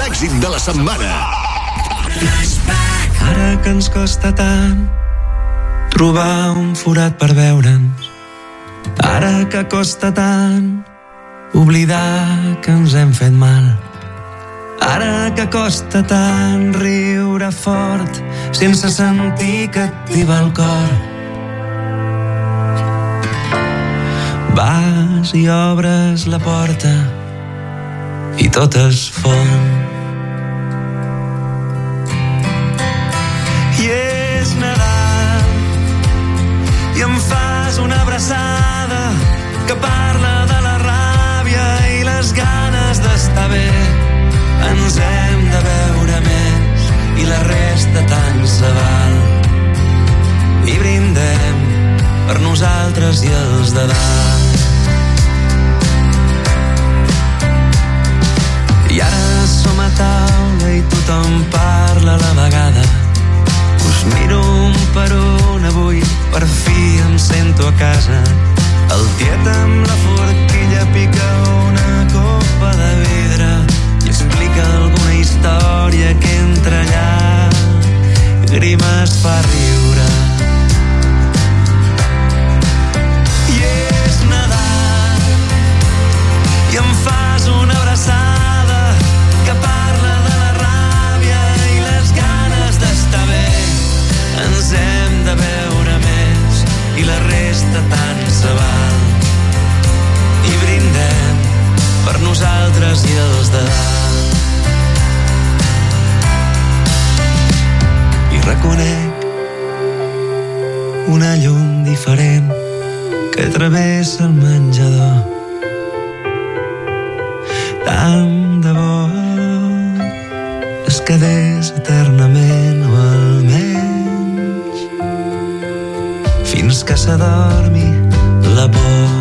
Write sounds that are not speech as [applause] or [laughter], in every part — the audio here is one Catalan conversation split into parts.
l'èxit de la setmana. Ara que ens costa tant trobar un forat per veure'ns. Ara que costa tant oblidar que ens hem fet mal. Ara que costa tant riure fort sense sentir que et tiba el cor. Vas i obres la porta i tot es fon. I és Nadal i em fas una abraçada que parla de la ràbia i les ganes d'estar bé. Ens hem de veure més i la resta tant se val. I brindem per nosaltres i els de dalt. I ara som a taula i tothom parla a la vegada. Us miro un per un avui, per fi em sento a casa. El tiet amb la forquilla pica una copa de vidre i explica alguna història que entra allà grimes fa riure. Resta tant se val. I brindem per nosaltres i els de dalt. I reconec una llum diferent que travessa el menjador tant de bo es quedés eternament o fins que s'adormi la por.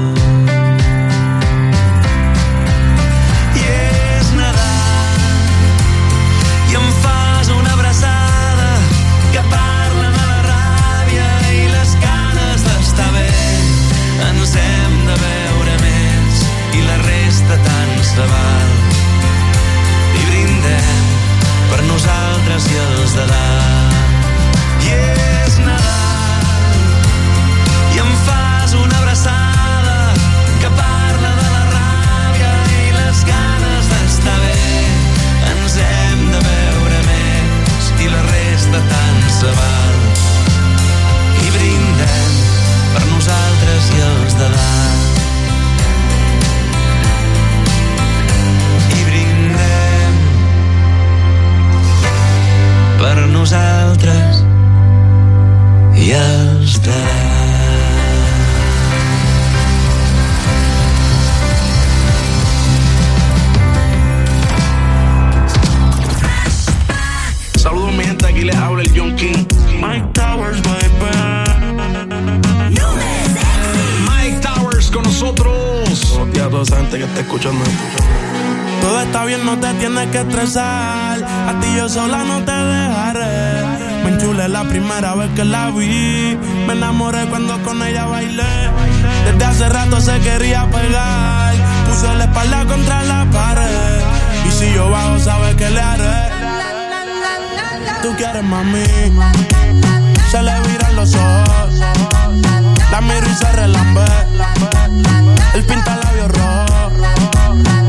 Nosaltres i els de dalt. Saludos mi gente, aquí les habla el John King. Mike Towers, baby. Mike Towers con nosotros. Buenos días a toda esa gente que está escuchando. Todo está bien, no te tienes que estresar. A ti yo sola no te dejaré. Me enchulé la primera vez que la vi. Me enamoré cuando con ella bailé. Desde hace rato se quería pegar. Puso la espalda contra la pared. Y si yo bajo, sabes que le haré. Tú quieres mami. Se le viran los ojos. La miro y se relambe. El pinta rojo.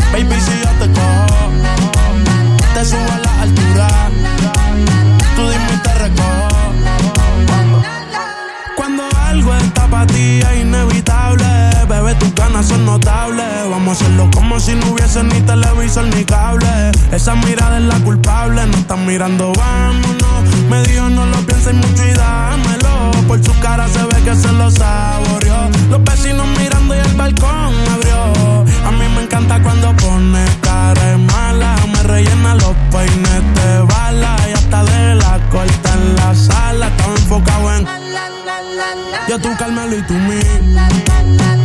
Baby, si yo te cojo, te subo a la altura. Tú dime y te recojo. Cuando algo está para ti es inevitable, bebé, tus ganas son notables. Vamos a hacerlo como si no hubiese ni televisor ni cable. Esa mirada es la culpable, no están mirando, vámonos. Me dijo no lo pienses mucho y dámelo. Por su cara se ve que se lo saboreó. Los vecinos mirando y el balcón encanta cuando pone cara mala. Me rellena los peines de bala. Y hasta de la corta en la sala. Estaba enfocado en. Yo tú Carmelo y tú mí.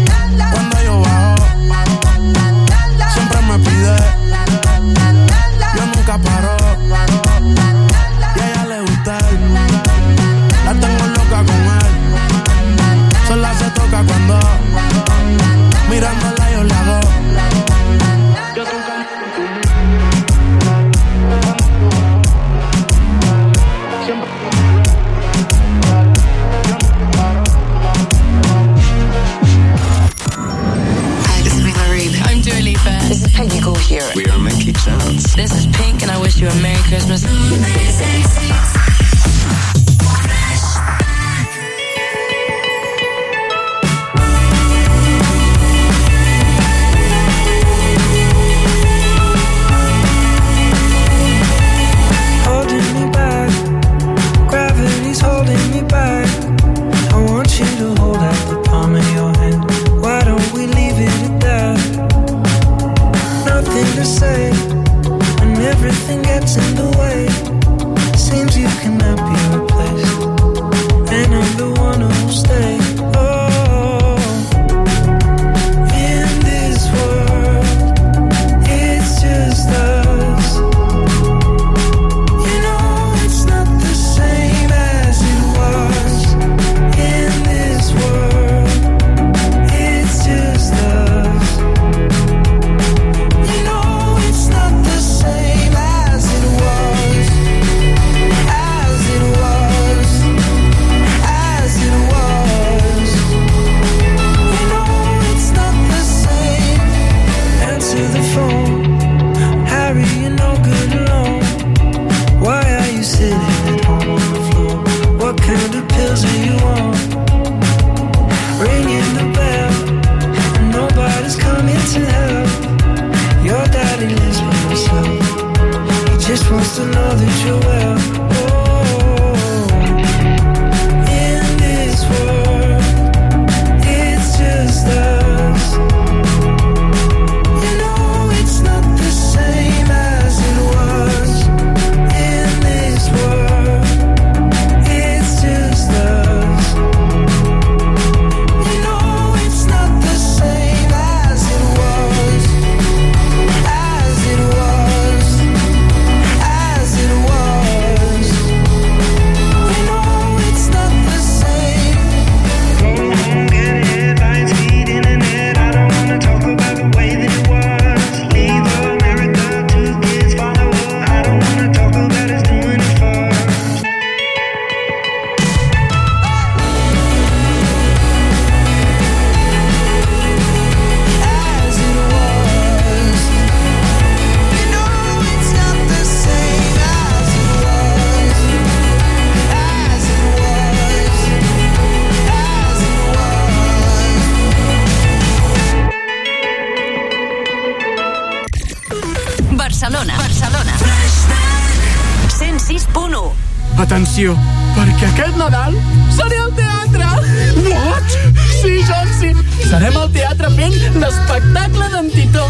L'espectacle d'en Titó.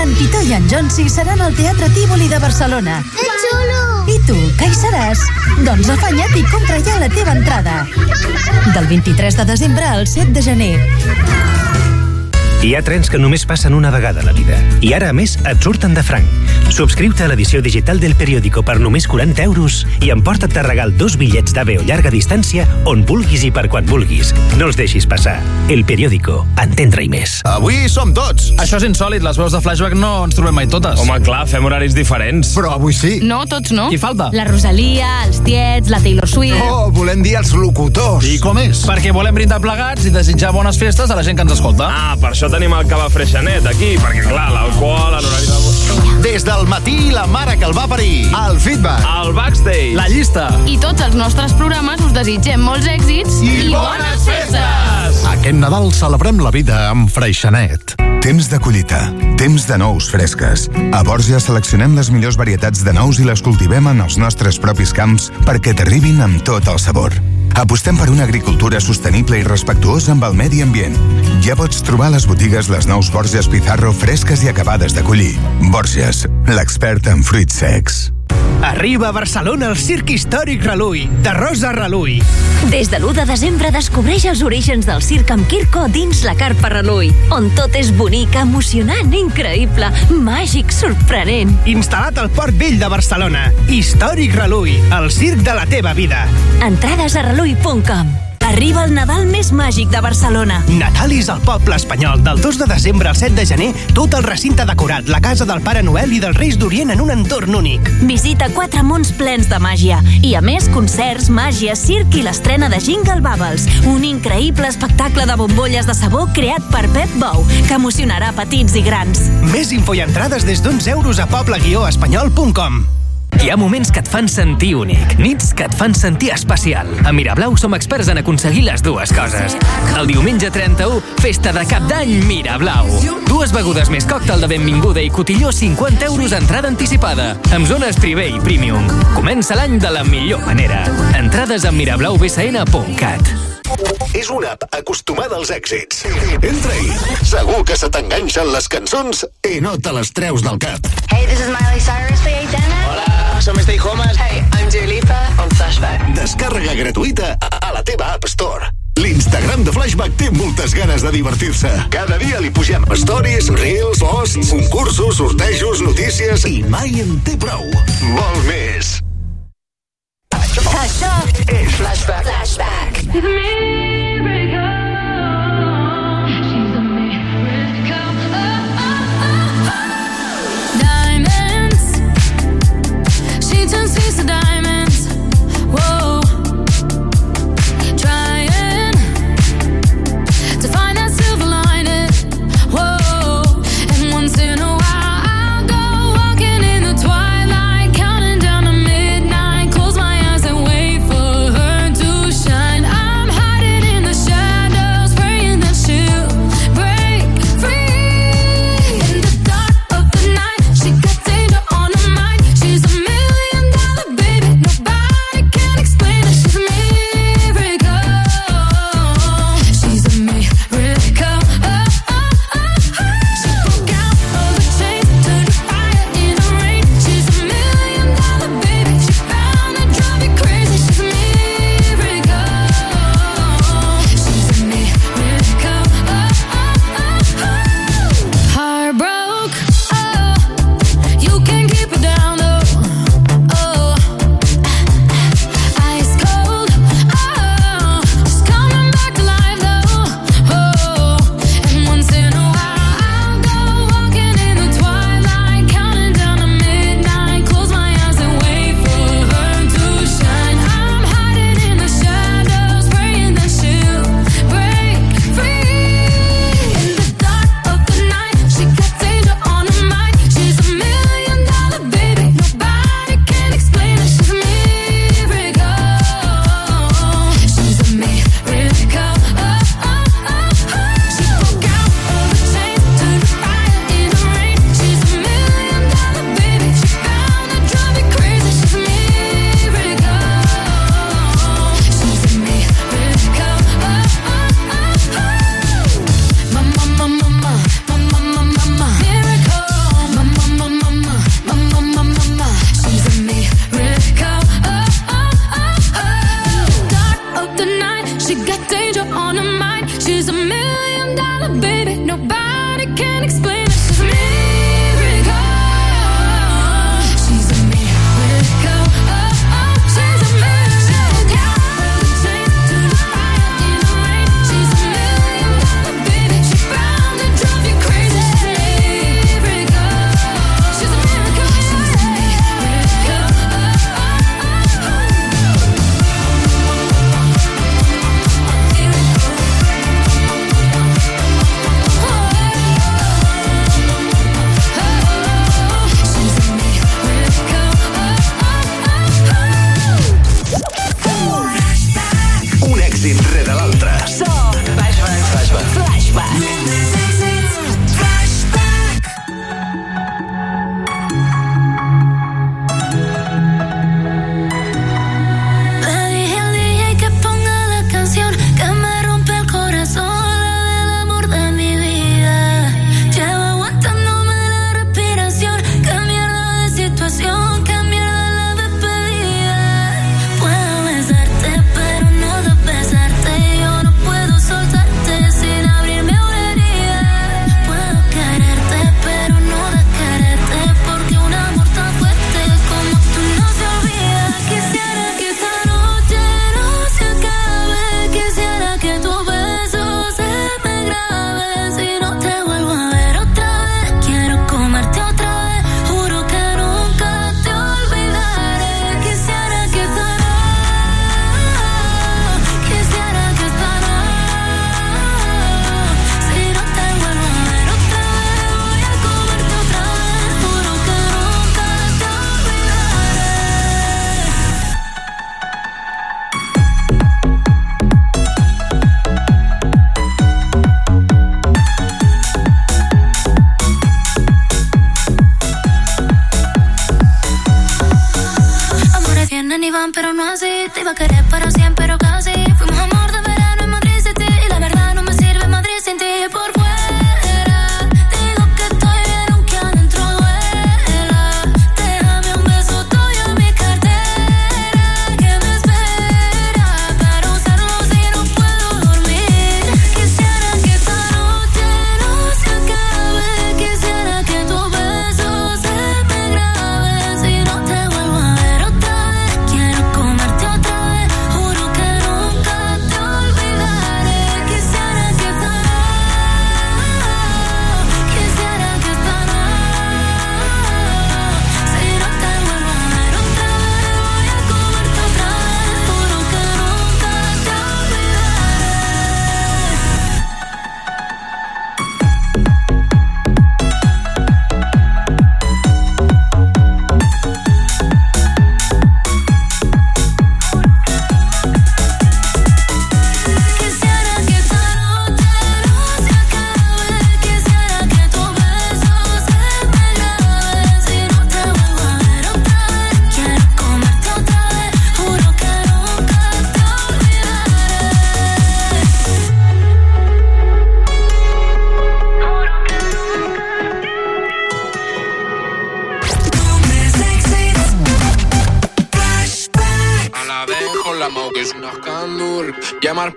En Titó i en Jonsi seran al Teatre Tívoli de Barcelona. Que xulo! I tu, què hi seràs? Doncs afanya't i compra ja la teva entrada. Del 23 de desembre al 7 de gener. Hi ha trens que només passen una vegada a la vida. I ara, a més, et surten de franc. Subscriu-te a l'edició digital del periòdico per només 40 euros i emporta't de regal dos bitllets d'AVE o llarga distància on vulguis i per quan vulguis. No els deixis passar. El periòdico. Entendre-hi més. Avui som tots. Això és insòlid, les veus de flashback no ens trobem mai totes. Home, clar, fem horaris diferents. Però avui sí. No, tots no. Qui falta? La Rosalia, els tiets, la Taylor Swift... Oh, volem dir els locutors. I com és? Perquè volem brindar plegats i desitjar bones festes a la gent que ens escolta. Ah, per això tenim el cava freixanet aquí, perquè clar, l'alcohol, l'horari. Des del matí, la mare que el va parir. El feedback. El backstage. La llista. I tots els nostres programes us desitgem molts èxits I bones festes! festes! Aquest Nadal celebrem la vida amb Freixenet. Temps de collita, temps de nous fresques. A Borja seleccionem les millors varietats de nous i les cultivem en els nostres propis camps perquè t'arribin amb tot el sabor. Apostem per una agricultura sostenible i respectuosa amb el medi ambient. Ja pots trobar a les botigues les nous Borges Pizarro fresques i acabades de collir. Borges, l'expert en fruits secs. Arriba a Barcelona el Circ Històric Relull, de Rosa Relull. Des de l'1 de desembre descobreix els orígens del circ amb Kirko dins la Carpa Relull, on tot és bonic, emocionant, increïble, màgic, sorprenent. Instal·lat al Port Vell de Barcelona. Històric Relull, el circ de la teva vida. Entrades a relull.com Arriba el Nadal més màgic de Barcelona. Natalis al poble espanyol, del 2 de desembre al 7 de gener, tot el recinte decorat, la casa del Pare Noel i dels Reis d'Orient en un entorn únic. Visita quatre mons plens de màgia. I a més, concerts, màgia, circ i l'estrena de Jingle Bubbles, un increïble espectacle de bombolles de sabó creat per Pep Bou, que emocionarà petits i grans. Més info i entrades des d'11 euros a poble-espanyol.com. Hi ha moments que et fan sentir únic, nits que et fan sentir especial. A Mirablau som experts en aconseguir les dues coses. El diumenge 31, festa de cap d'any Mirablau. Dues begudes més còctel de benvinguda i cotilló 50 euros entrada anticipada, amb zones privé i premium. Comença l'any de la millor manera. Entrades a mirablaubsn.cat. És una app acostumada als èxits. Entra-hi. Segur que se t'enganxen les cançons i no te les treus del cap. Hey, this is Miley Cyrus Aitana. Hola, som Stay Homes. Hey, I'm Dua Lipa on Flashback. Descàrrega gratuïta a la teva App Store. L'Instagram de Flashback té moltes ganes de divertir-se. Cada dia li pugem stories, reels, posts, concursos, sortejos, notícies i mai en té prou. Vol més. Això és Flashback. Flashback. Diamonds,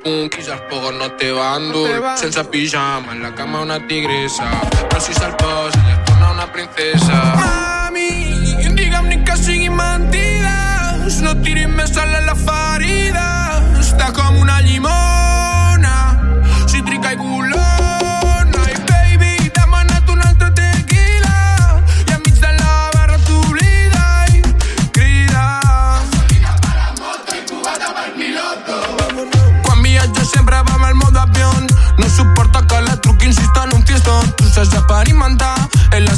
Mm, quizás poco no te van no dur. Senza pijama, en la cama una tigresa. No soy saltosa, ella es una princesa.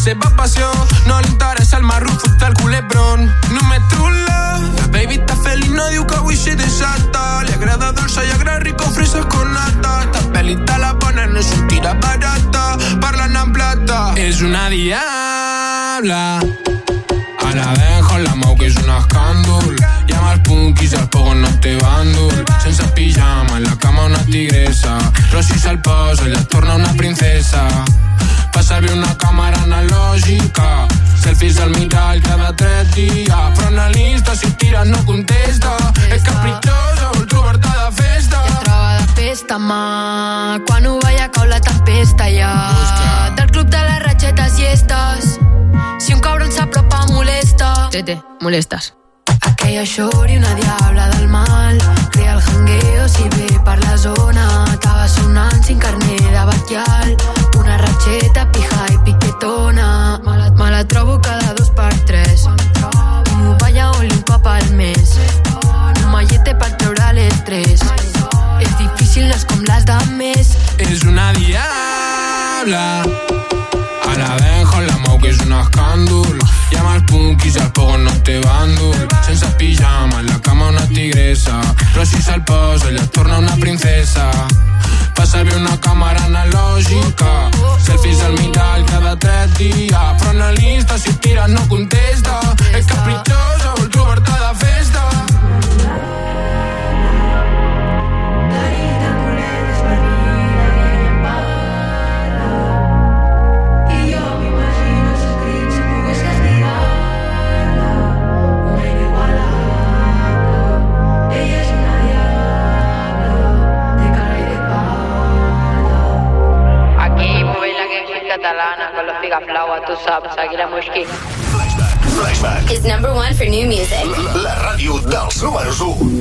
Seva passió No li interessa el marró, fot el culebrón. Només true love La baby està feliç, no diu que avui s'hi desata. Li agrada dolça i agrada rico, fresas con nata. Esta pel·li te la ponen, no un tira barata. Parlen en plata. És una diabla. A la vez con la Mau que és un escàndol Llama al punk i els pogos no te bàndol Sense pijama, en la cama una tigresa. Però si se'l posa es torna una princesa servir una càmera analògica Selfies al mirall cada tres dies Però analista si tires no contesta És capritxosa, vol trobar-te de festa troba de festa, mà. Quan ho veia cau la tempesta, ja. Del club de les ratxetes llestes. Si un cabron s'apropa, molesta. Tete, molestes. Aquella xori, una diabla del mal. Crea el jangueo si ve per la zona. Acaba sonant sin carner de batial. Una ratxeta, pija i piquetona. Me la, me la trobo cada dos per tres. M'ho balla oli un cop al mes. Un mallete per treure l'estrès. És difícil, no és com les de més. és una diabla. A la con la Mau que és un escàndol. Llama al punk i el pogo no te bàndol. Sense pijama, en la cama una tigresa. Se'l posa ja es torna una princesa. servir una càmera analògica. Selfies al mirall cada tres dies. Però analista, si tira no contesta. És capritxosa, vol trobar-te de festa. Catalana con los pigaflauas, tú sabes, aquí la mosquina. Flashback. Is number one for new music. La ràdio dels números 1.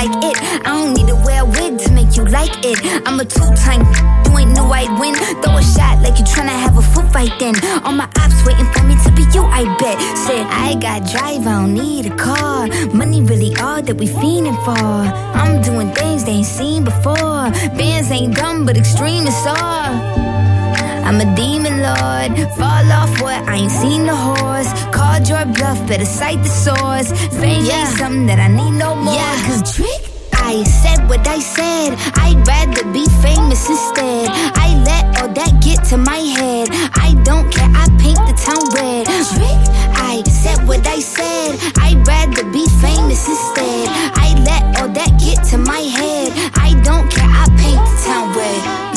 like it. I don't need to wear a wig to make you like it. I'm a two time, you ain't know I win. Throw a shot like you tryna have a foot fight then. All my ops waiting for me to be you, I bet. Said, I got drive, I don't need a car. Money really all that we fiending for. I'm doing things they ain't seen before. Bands ain't dumb, but extreme is all. I'm a demon lord. Fall off what? I ain't seen the horse. Called your bluff, better cite the source. Fame yeah. ain't something that I need no more. Yeah, cause trick. I said what I said. I'd rather be famous instead. I let all that get to my head. I don't care. I paint the town red. Trick. I said what I said. I'd rather be famous instead. I let all that get to my head. I don't care. I paint the town red.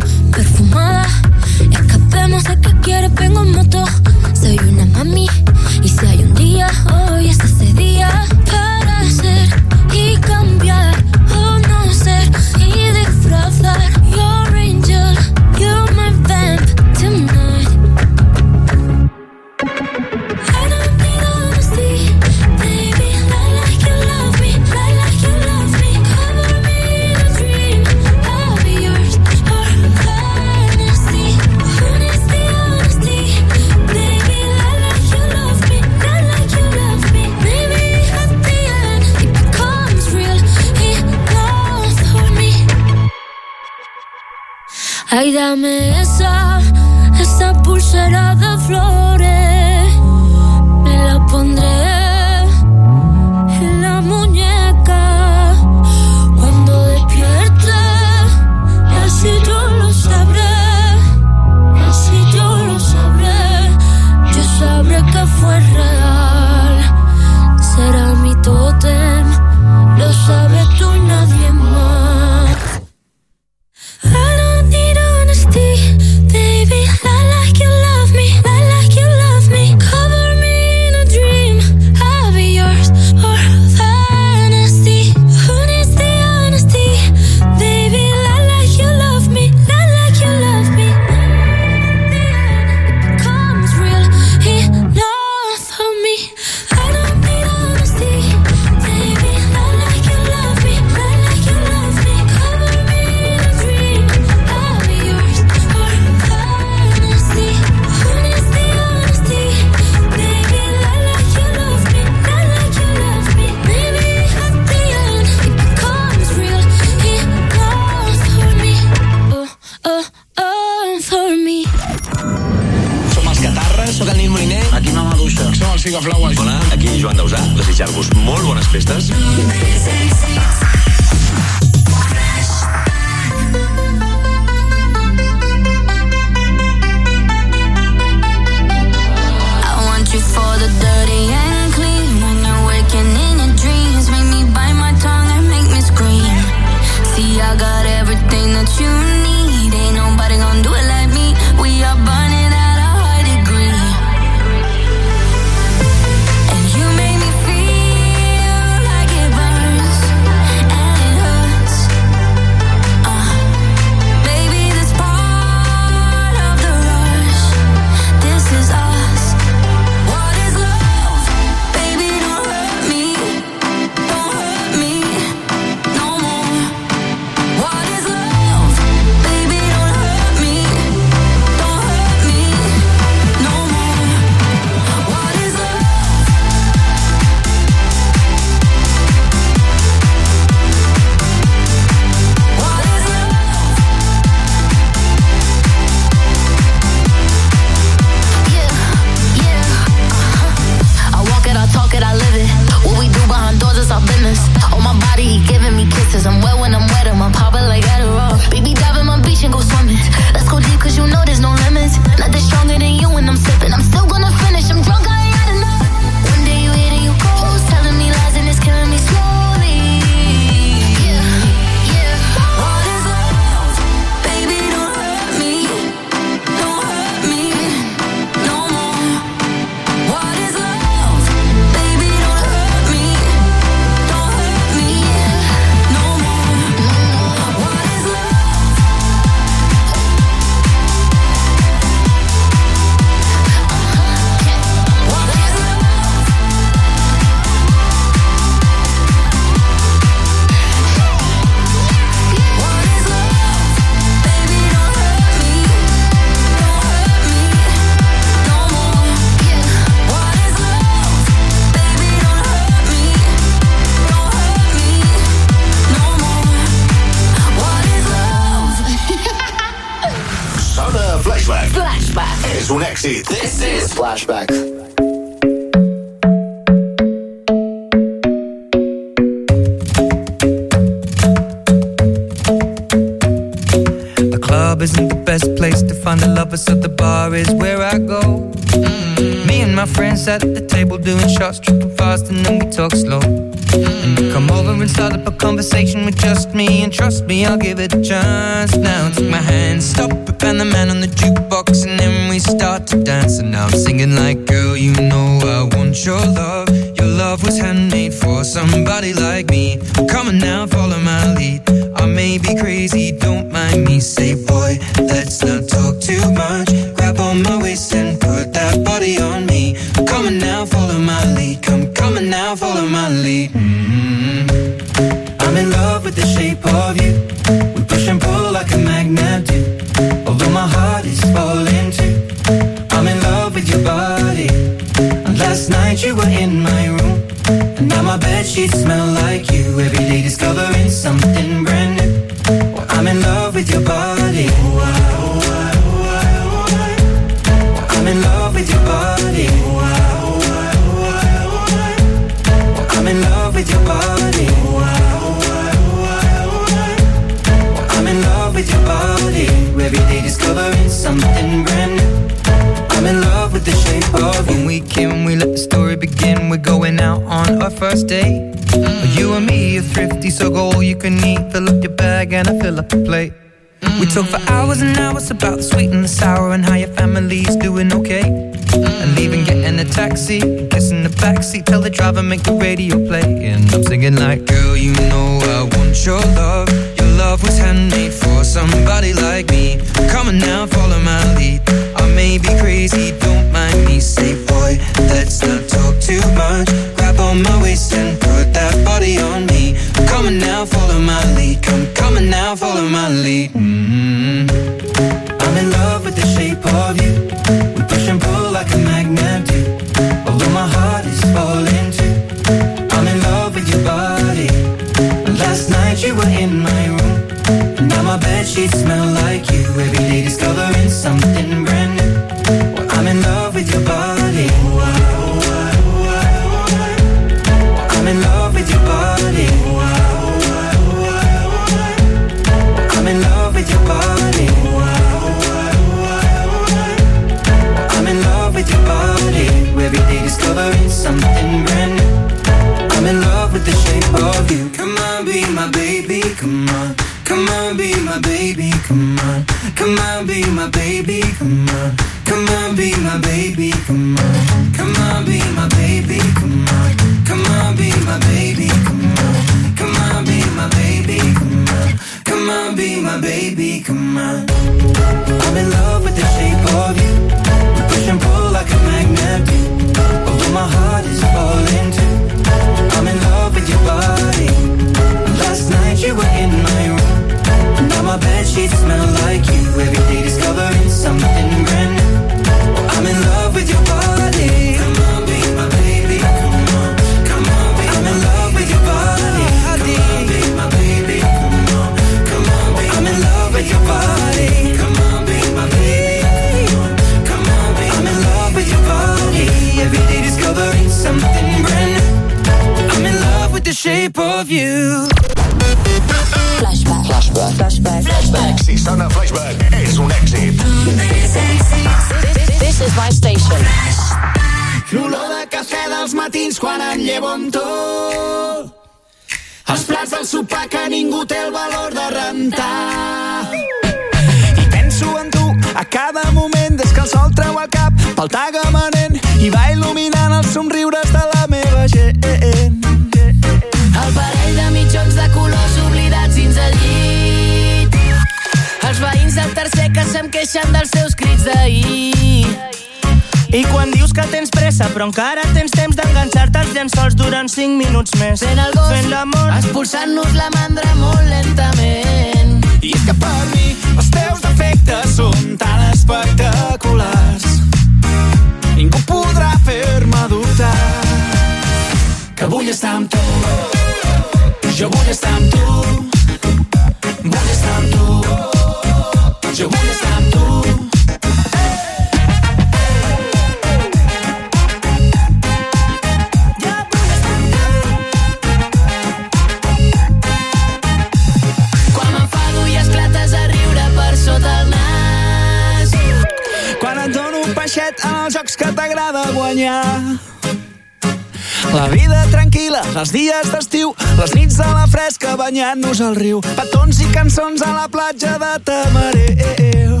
La platja de Tamareu.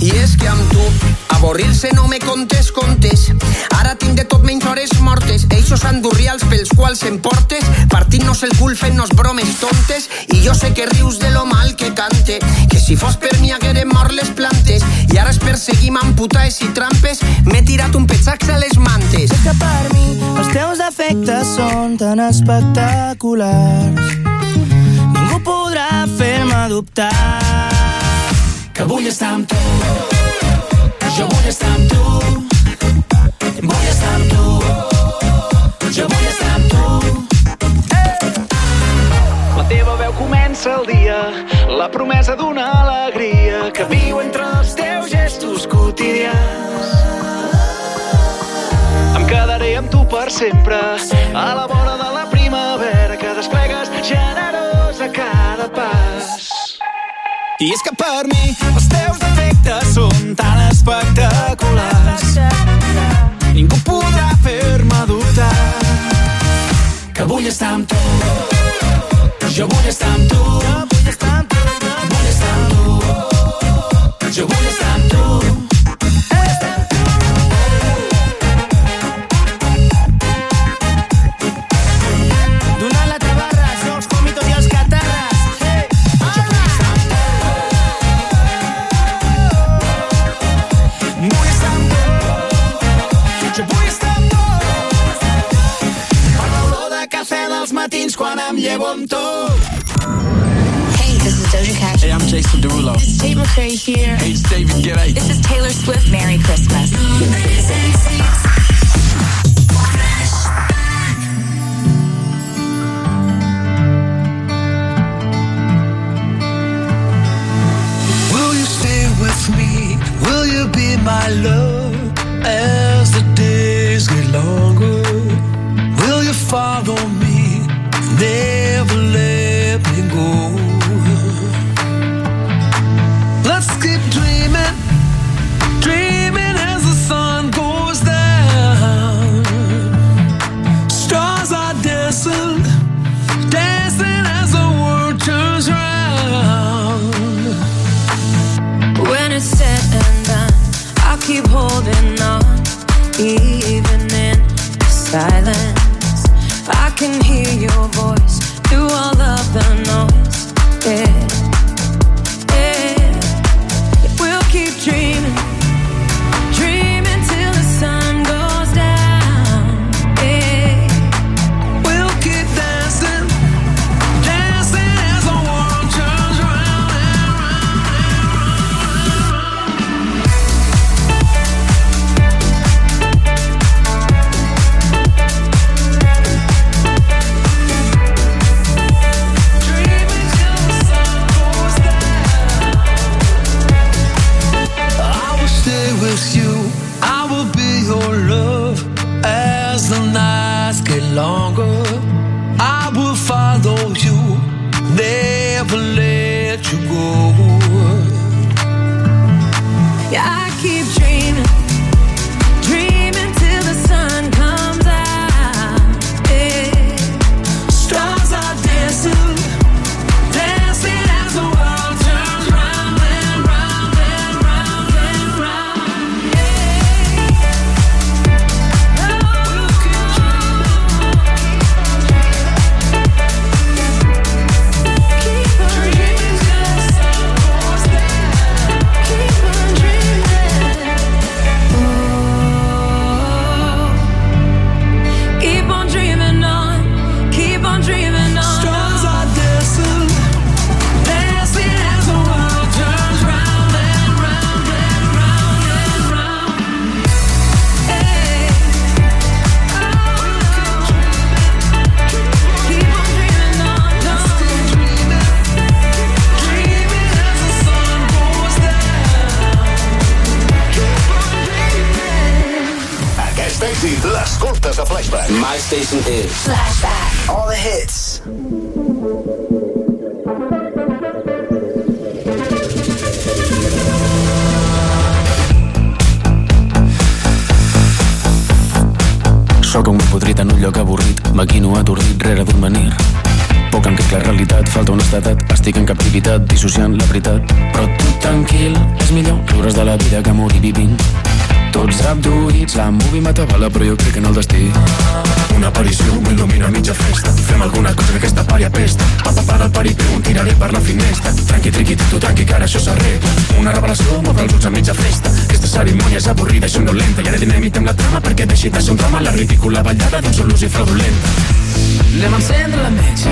I és que amb tu, avorrir-se no me contes contes. Ara tinc de tot menys hores mortes. Eixos andurrials pels quals em portes, partint-nos el cul fent-nos bromes tontes. I jo sé que rius de lo mal que cante, que si fos per mi haguérem mort les plantes. I ara es perseguim amb putaes i trampes, m'he tirat un petxax a les mantes. És que per mi els teus defectes són tan espectaculars. Podrà fer-me dubtar. Que vull estar amb tu. Jo vull estar amb tu. Vull estar amb tu. Jo vull estar amb tu. La teva veu comença el dia, la promesa d'una alegria que viu entre els teus gestos quotidians. Em quedaré amb tu per sempre, a la vora I és que per mi. Els teus defectes són tan espectaculars. Ningú podrà fer-me dubtar Que vull estar amb tu. Jo vull estar amb tu Hey, this is Doja Cat. Hey, I'm Jason Derulo. This is Tate McRae here. Hey, it's David Guetta. This is Taylor Swift. Merry Christmas. Will you stay with me? Will you be my love as the days get longer? Will you follow me? there avorrida i somnolenta. I ara dinamitem la trama perquè deixi de ser un drama la ridícula ballada d'un sol ús i fraudulenta. Anem a encendre la metge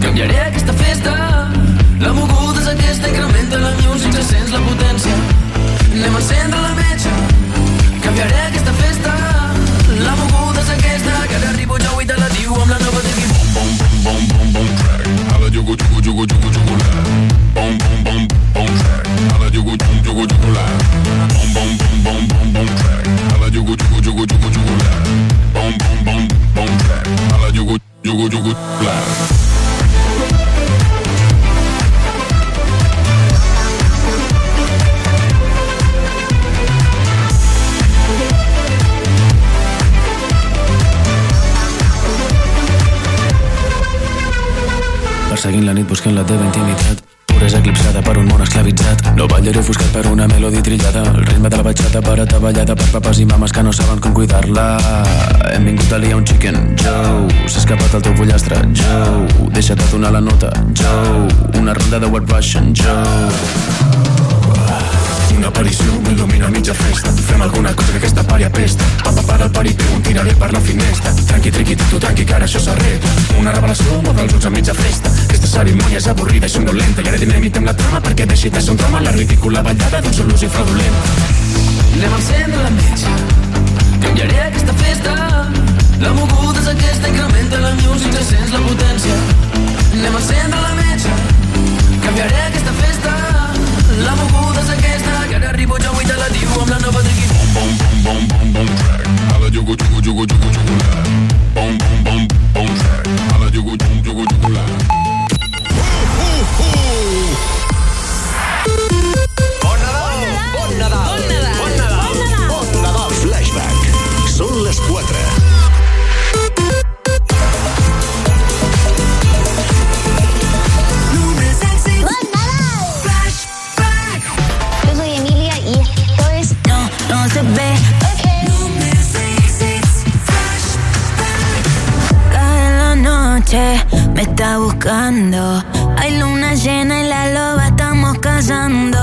Canviaré aquesta festa La moguda és aquesta incrementa la music se sents la potència Anem a encendre la metge Canviaré aquesta festa La moguda és aquesta que ara arribo ja avui de la diu amb la nova de Bom, bom, bom, bom, bom, bom track Hala jugo, jugo, jugo, jugo, jugo, la Bom, bom, bom, bom jugu jugu jugu jugu la. Boom boom boom boom boom boom track. Hala jugu jugu jugu jugu jugu la. Boom boom boom boom track. Hala jugu jugu jugu la. seguint la nit buscant la teva intimitat Puresa eclipsada per un món esclavitzat. No ballaré ofuscat per una melodi trillada. El ritme de la batxata per ataballada per papes i mames que no saben com cuidar-la. Hem vingut a liar un chicken, Joe S'ha escapat el teu pollastre, Joe Deixa't de donar la nota, Joe Una ronda de White Russian, Joe Una aparició m'il·lumina mitja festa. Fem alguna cosa que aquesta pària pesta. Papa para el paripé, un tiraré per la finestra. Tranqui, triqui, tu tranqui, que ara això s'arregla. Una revelació m'obre els ulls a mitja festa. Aquesta cerimònia és avorrida i somnolenta. I ara dinamitem la trama perquè deixi de ser un drama la ridícula ballada d'un sol ús i fraudulenta. Anem a encendre la metge Canviaré aquesta festa La moguda és aquesta incrementa la music se sents la potència Anem a encendre la metge Canviaré aquesta festa La moguda és aquesta que ara arribo jo avui te la diu amb la nova triqui Bom, bom, bom, bom, bom, bom track Hala jugo, jugo, jugo, jugo, jugo, la Bom, bom, bom, bom track Hala jugo, jugo, jugo, jugo, la me está buscando. Hay luna llena y la loba estamos cazando.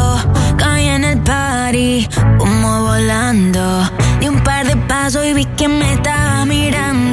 Caí en el party, como volando. Di un par de pasos y vi que me estaba mirando.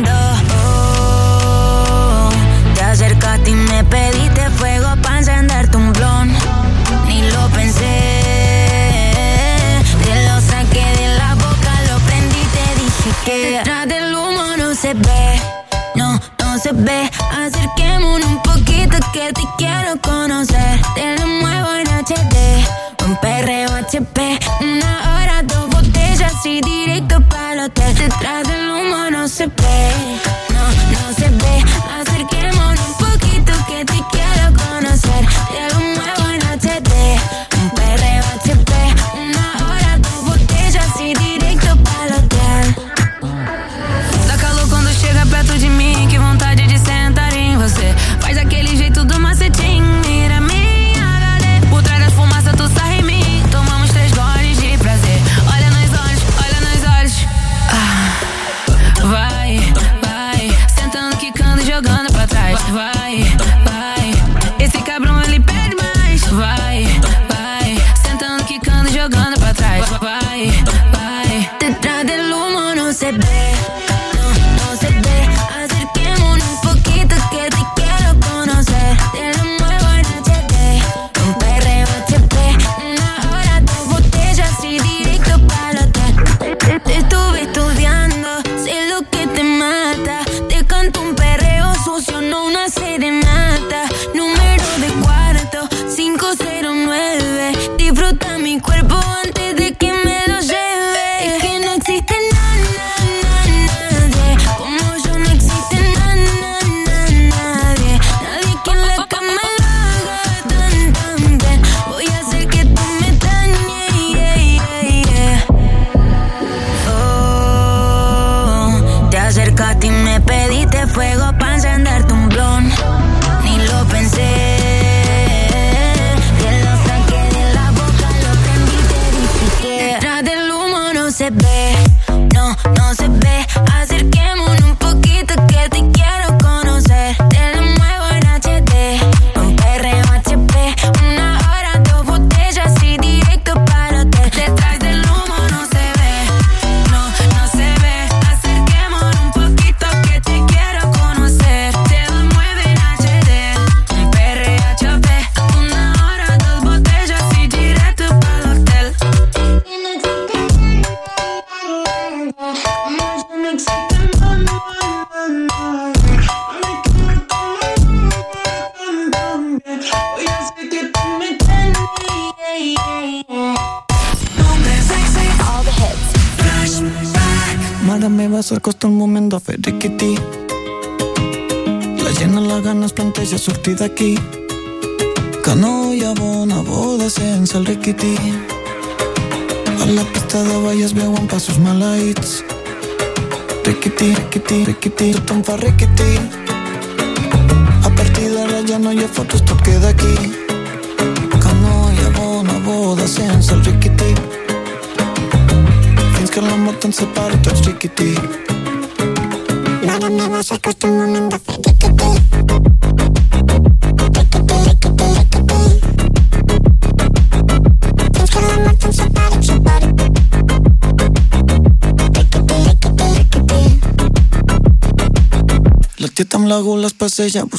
在线不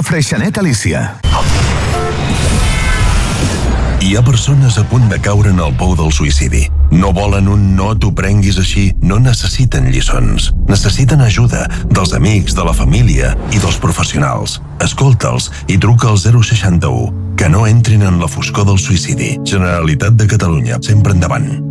de Freixenet Alicia. Hi ha persones a punt de caure en el pou del suïcidi. No volen un no t'ho prenguis així, no necessiten lliçons. Necessiten ajuda dels amics, de la família i dels professionals. Escolta'ls i truca al 061. Que no entrin en la foscor del suïcidi. Generalitat de Catalunya. Sempre endavant.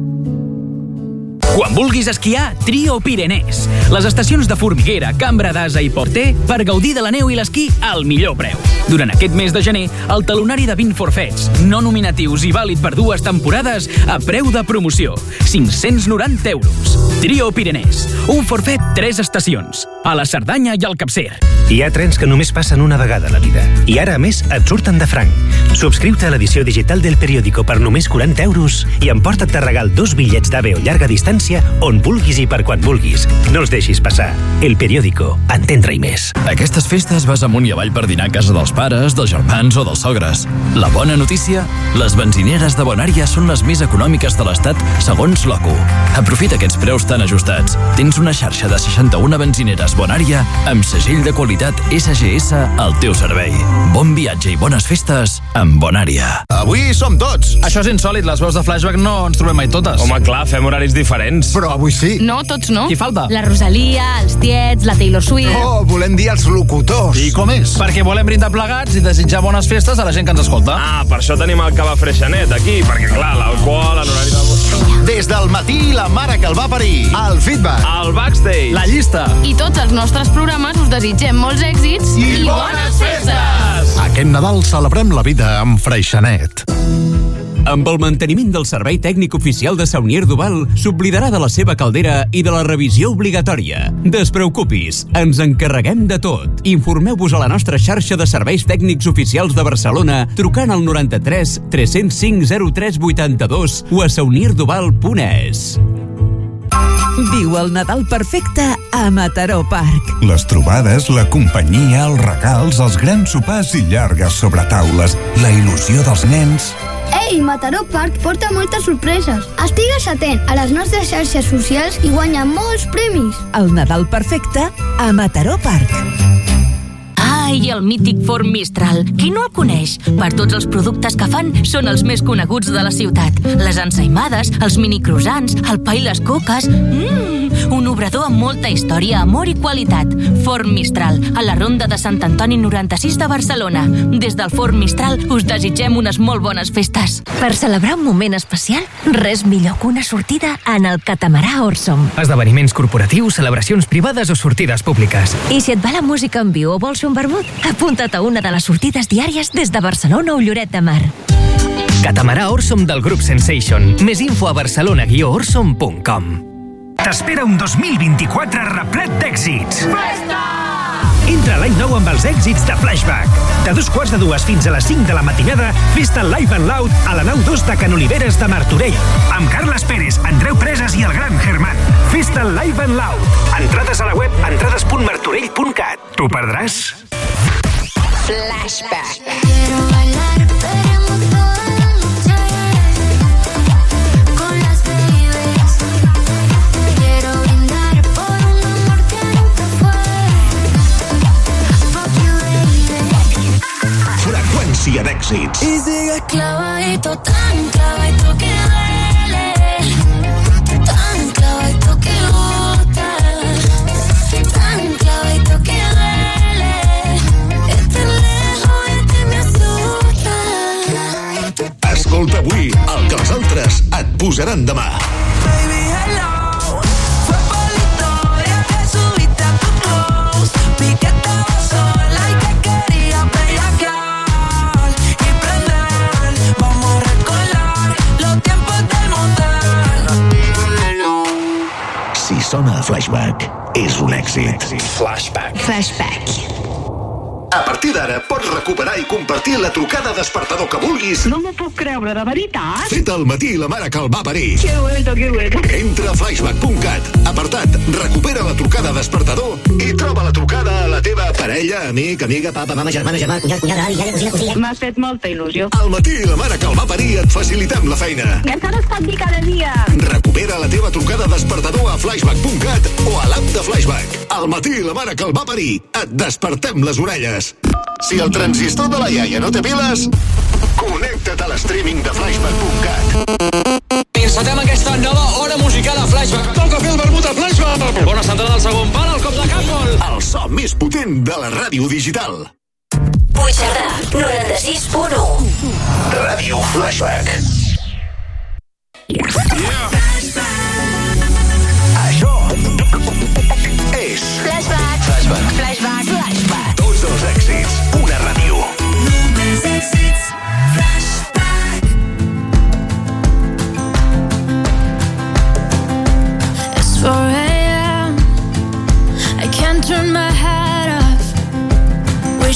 Quan vulguis esquiar, Trio Pirenès. Les estacions de Formiguera, Cambra d'Asa i Porter per gaudir de la neu i l'esquí al millor preu. Durant aquest mes de gener, el talonari de 20 forfets, no nominatius i vàlid per dues temporades a preu de promoció. 590 euros. Trio Pirenès. Un forfet, tres estacions. A la Cerdanya i al Capcer. Hi ha trens que només passen una vegada a la vida. I ara, a més, et surten de franc. Subscriu-te a l'edició digital del periòdico per només 40 euros i emporta't de regal dos bitllets d'AVE o llarga distància on vulguis i per quan vulguis. No els deixis passar. El periòdico. Entendre-hi més. Aquestes festes vas amunt i avall per dinar a casa dels pares, dels germans o dels sogres. La bona notícia? Les benzineres de Bonària són les més econòmiques de l'Estat segons l'OCU. Aprofita aquests preus tan ajustats. Tens una xarxa de 61 benzineres Bonària amb segell de qualitat SGS al teu servei. Bon viatge i bones festes amb Bonària. Avui som tots. Això és insòlid, les veus de flashback no ens trobem mai totes. Home, clar, fem horaris diferents. Però avui sí. No, tots no. Qui falta? La Rosalia, els tiets, la Taylor Swift... Oh, volem dir els locutors. I com és? Perquè volem brindar plegats i desitjar bones festes a la gent que ens escolta. Ah, per això tenim el cava freixanet aquí, perquè clar, l'alcohol, en horari del... Des del matí, la mare que el va parir. El feedback. El backstage. La llista. I tots els nostres programes us desitgem molts èxits i, i bones festes! Aquest Nadal celebrem la vida amb Freixenet. Amb el manteniment del servei tècnic oficial de Saunier Duval, s'oblidarà de la seva caldera i de la revisió obligatòria. Despreocupis, ens encarreguem de tot. Informeu-vos a la nostra xarxa de serveis tècnics oficials de Barcelona trucant al 93 305 0382 o a saunierduval.es. Viu el Nadal perfecte a Mataró Park. Les trobades, la companyia, els regals, els grans sopars i llargues sobretaules, la il·lusió dels nens... Ei, Mataró Park porta moltes sorpreses. Estigues atent a les nostres xarxes socials i guanya molts premis. El Nadal perfecte a Mataró Park. Ai, el mític forn Mistral. Qui no el coneix? Per tots els productes que fan, són els més coneguts de la ciutat. Les ensaïmades, els minicrosants, el pa i les coques... Mmm! Un obrador amb molta història, amor i qualitat. Forn Mistral, a la Ronda de Sant Antoni 96 de Barcelona. Des del Forn Mistral us desitgem unes molt bones festes. Per celebrar un moment especial, res millor que una sortida en el catamarà Orsom. Esdeveniments corporatius, celebracions privades o sortides públiques. I si et va la música en viu o vols fer un vermut, apunta't a una de les sortides diàries des de Barcelona o Lloret de Mar. Catamarà Orsom del grup Sensation. Més info a barcelona-orsom.com T'espera un 2024 replet d'èxits. Festa! Entra l'any nou amb els èxits de Flashback. De dos quarts de dues fins a les 5 de la matinada, festa live and loud a la nau 2 de Can Oliveres de Martorell. Amb Carles Pérez, Andreu Preses i el Gran Germán. Festa live and loud. Entrades a la web entrades.martorell.cat. T'ho perdràs? Flashback. Quiero Freqüència d'èxits. Y sigue clavadito, tan clavadito que duele. Tan clavadito que gusta. Tan clavadito que duele. Este lejos, este me asusta. Escolta avui el que els altres et posaran demà. Sona a Flashback, és un èxit. Flashback. Flashback. A partir d'ara pots recuperar i compartir la trucada despertador que vulguis. No m'ho puc creure, de veritat? Fet al matí la mare que el va parir. Que bueno, que bueno. Entra a flashback.cat, apartat, recupera la trucada despertador i troba la trucada a la teva parella, amic, amiga, papa, mama, germana, germà, cunyat, cunyada, avi, iaia, cosina, cosina. M'ha fet molta il·lusió. Al matí la mare que el va parir et facilitem la feina. Que encara es pot dir cada dia. Recupera la teva trucada despertador a flashback.cat o a l'app de Flashback. Al matí la mare que el va parir et despertem les orelles. Si el transistor de la iaia no té piles, connecta't a l'streaming de flashback.cat. Encetem aquesta nova hora musical a Flashback. Toca fer el vermut a Flashback. Bona centrada del segon pal, el cop de cap gol. El so més potent de la ràdio digital. Puigcerdà, 96.1. Ràdio Flashback. Això és Flashback. Flashback. Flashback. Flashback.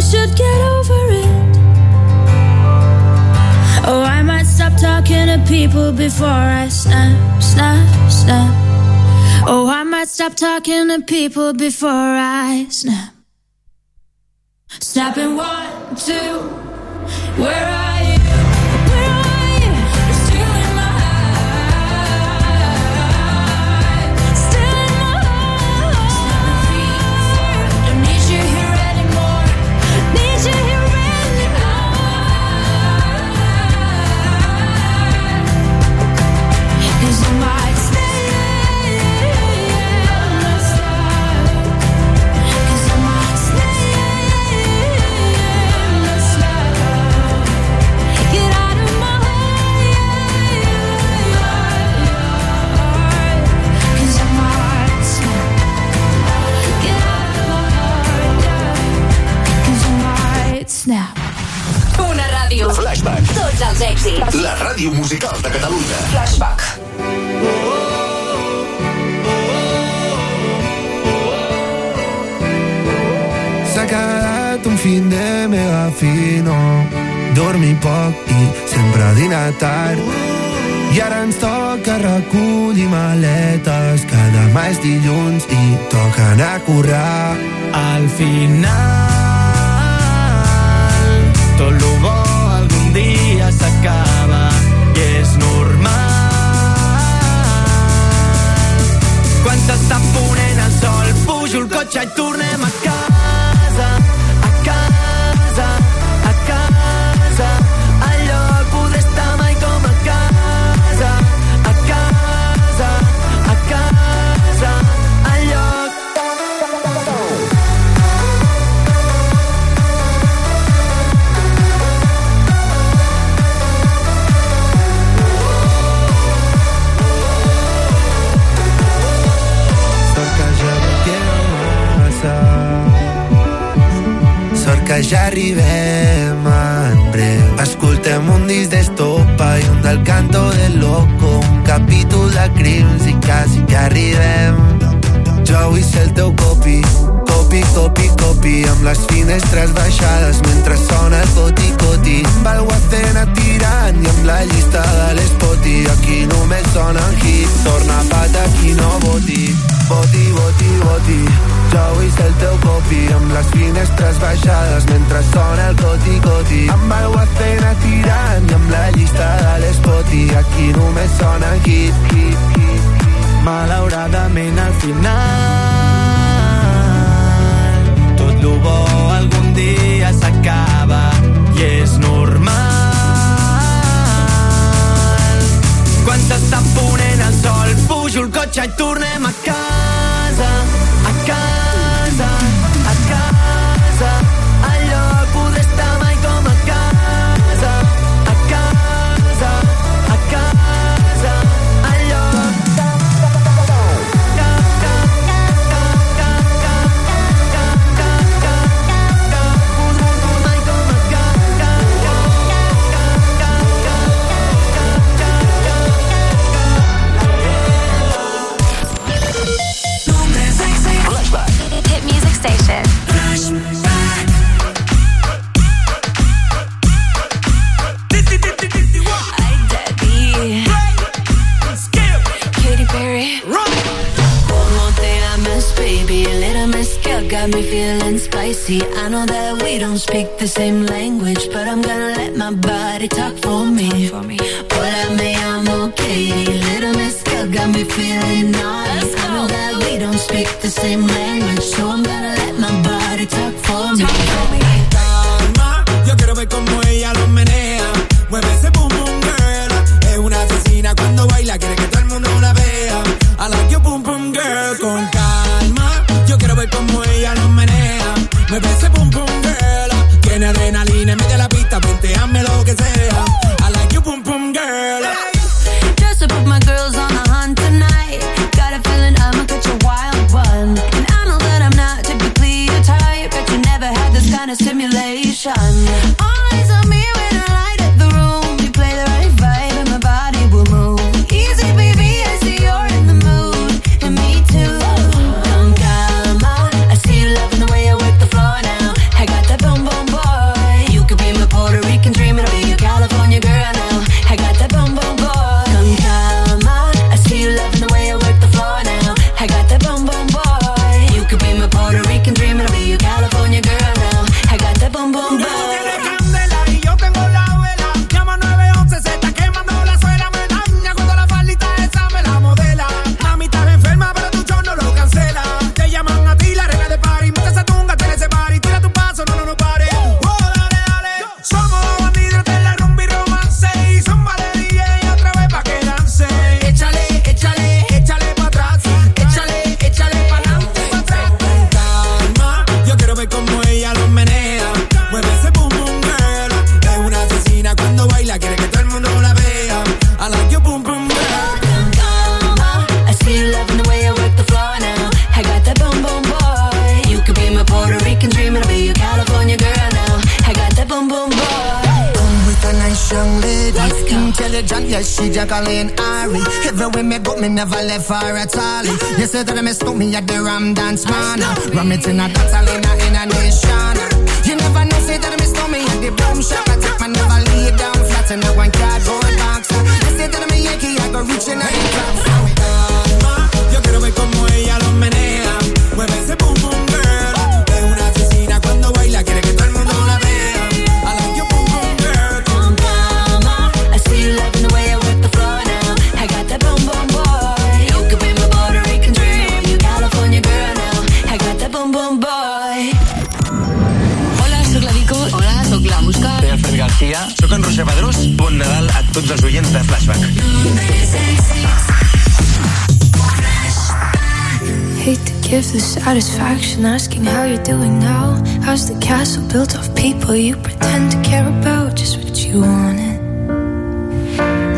you should get over it. Oh, I might stop talking to people before I snap, snap, snap. Oh, I might stop talking to people before I snap. Snap Snapping one, two. Where are Tots els èxits. La ràdio musical de Catalunya. Flashback. S'ha quedat un fin de mega fino Dormir poc i sempre dinar tard I ara ens toca recollir maletes Que demà és dilluns i toca anar a currar Al final tot lo bo s'està ponent el sol. Pujo el cotxe i tornem a casa finestres baixades mentre sona el coti-coti. Valguacena tirant i amb la llista de l'espoti. Aquí només sonen hit, torna pata qui no voti. Voti, voti, voti. Jo vull ser el teu copi amb les finestres baixades mentre sona el coti-coti. Amb el guacena tirant i amb la llista de l'espoti. Aquí només sona hit, hit, hit. Malauradament al final lo algun dia i és normal. Sol, el cotxe i tornem a casa, a casa. empty. I know that we don't speak the same language, but I'm gonna let my body talk for me. Talk for me. But I may, I'm okay. Little Miss Girl got me feeling nice. I know that we don't speak the same language, so I'm gonna let my body talk for me. For me. Calma, yo quiero ver cómo ella lo menea. Mueve ese kids and I and asking how you're doing now. How's the castle built of people you pretend to care about? Just what you wanted.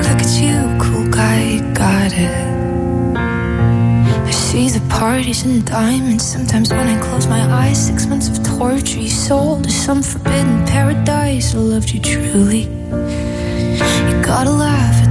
Look at you, cool guy, got it. I see the parties and diamonds. Sometimes when I close my eyes, six months of torture you sold to some forbidden paradise. I loved you truly. You gotta laugh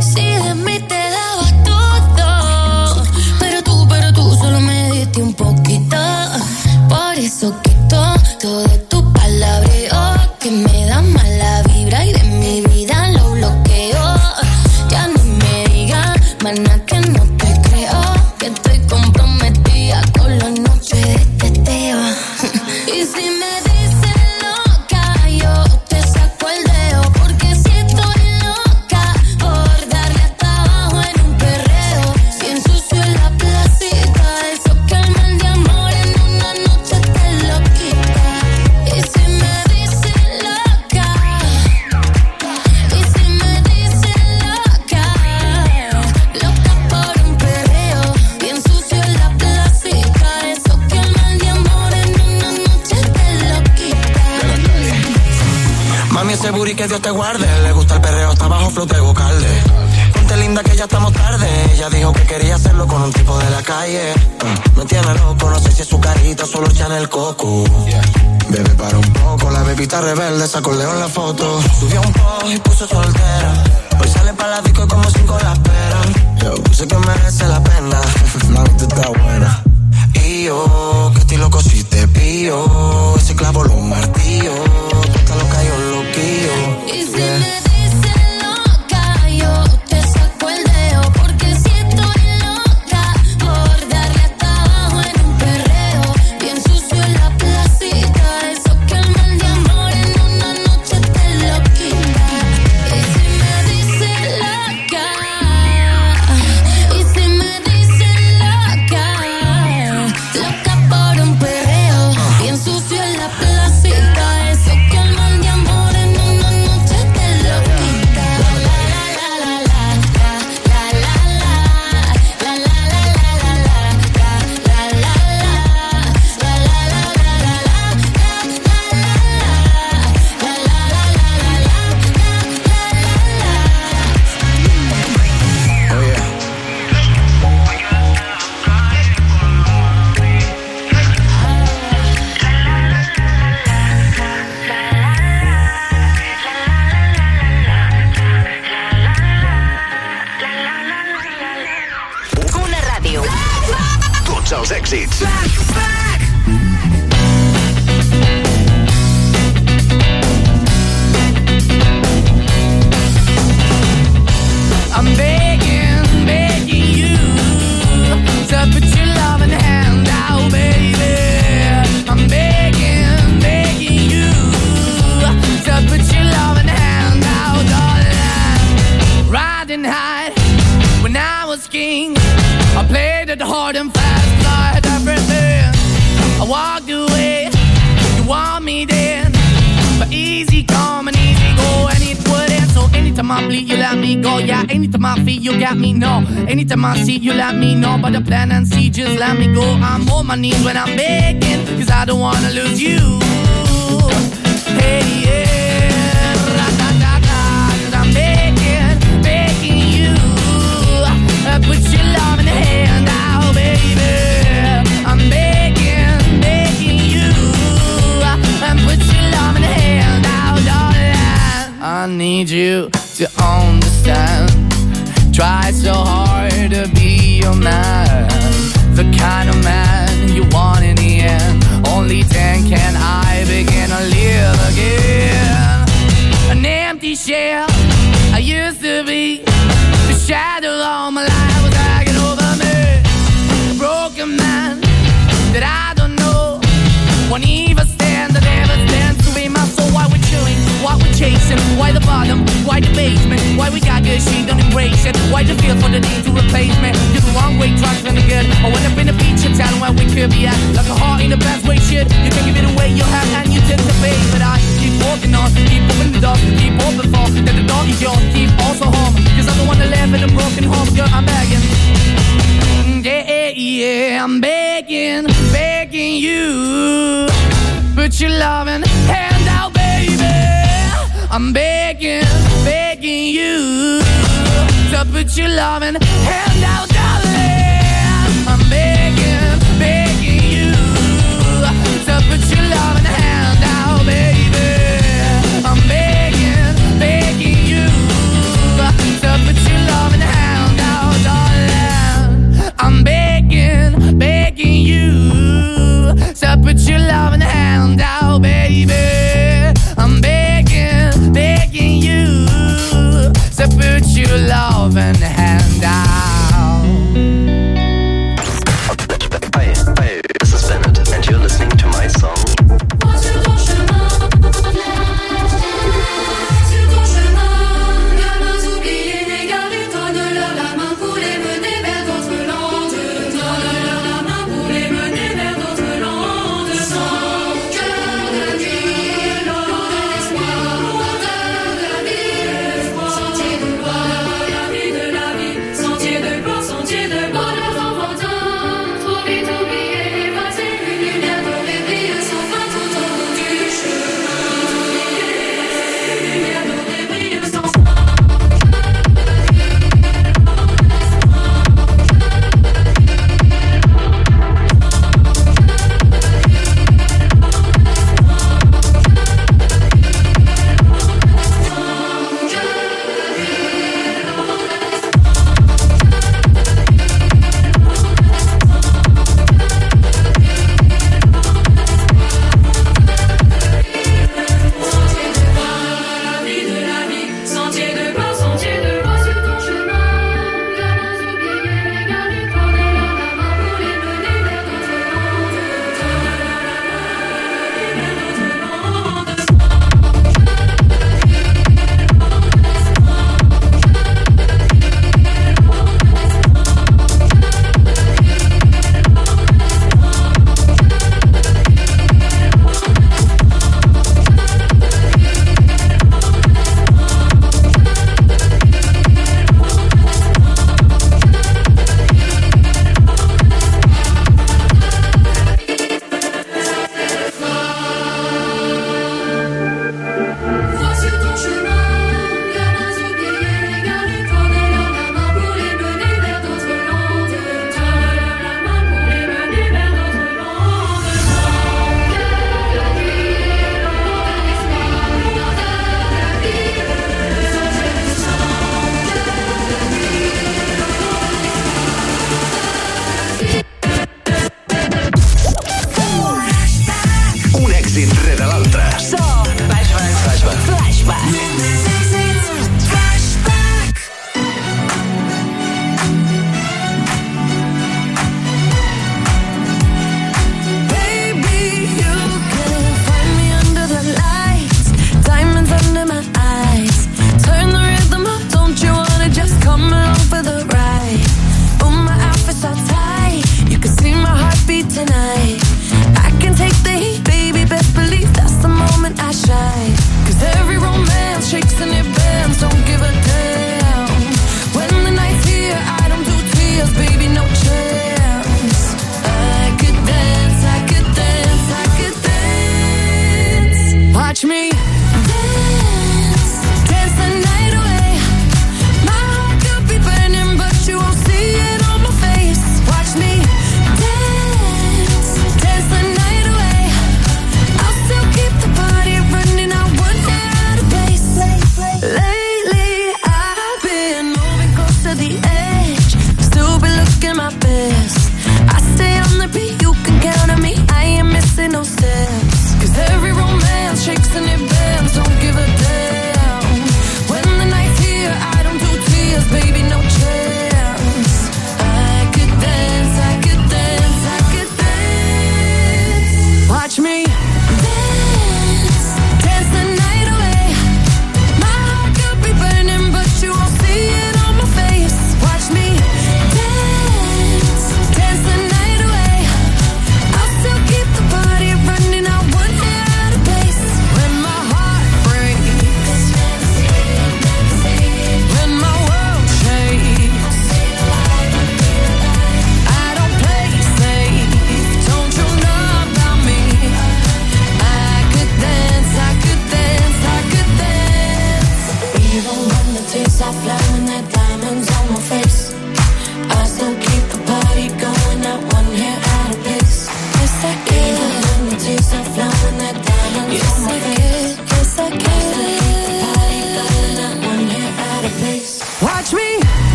Si de mí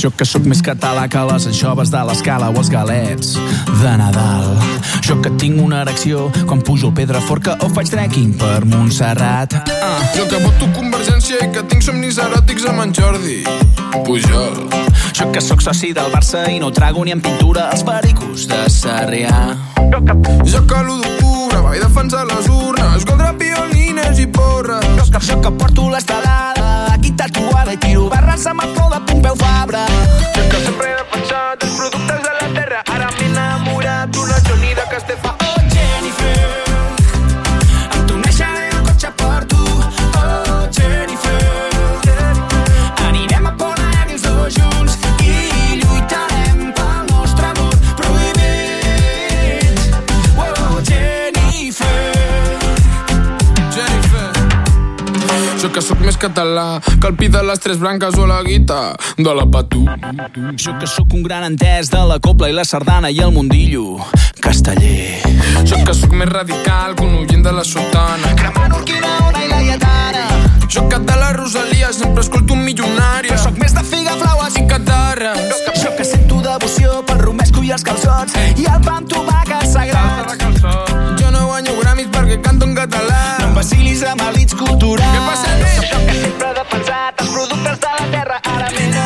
Jo que sóc més català que les anxoves de l'escala o els galets de Nadal. Jo que tinc una erecció quan pujo al Pedraforca o faig trekking per Montserrat. Ah, jo que voto Convergència i que tinc somnis eròtics amb en Jordi Pujol. Jo que sóc soci del Barça i no trago ni en pintura els pericos de Sarrià. Jo que l'1 d'octubre vaig defensar les urnes contra piolines i porres. Jo que, jo que porto l'estelada aquí tatuada i tiro barres amb el flow de Pompeu Fabra. Jo que sempre he defensat els productes de la terra, ara m'he enamorat d'una Johnny de Castefa. Sóc més català que el pi de les tres branques o la guita de la patú. Jo que sóc un gran entès de la copla i la sardana i el mundillo casteller. Jo que sóc més radical que un oient de la sultana. Cremant Urquinaona i la lletana. Jo que de la Rosalia sempre escolto un milionària. Jo sóc més de figa, flaues i catarres. Jo que sento devoció pel romesco i els calçots i el pa amb tomàquet sagrat. Jo no guanyo gramis perquè canto en català. Vacilis amb elits culturals. Què passa, nen? Jo que sempre he defensat els productes de la terra, ara m'he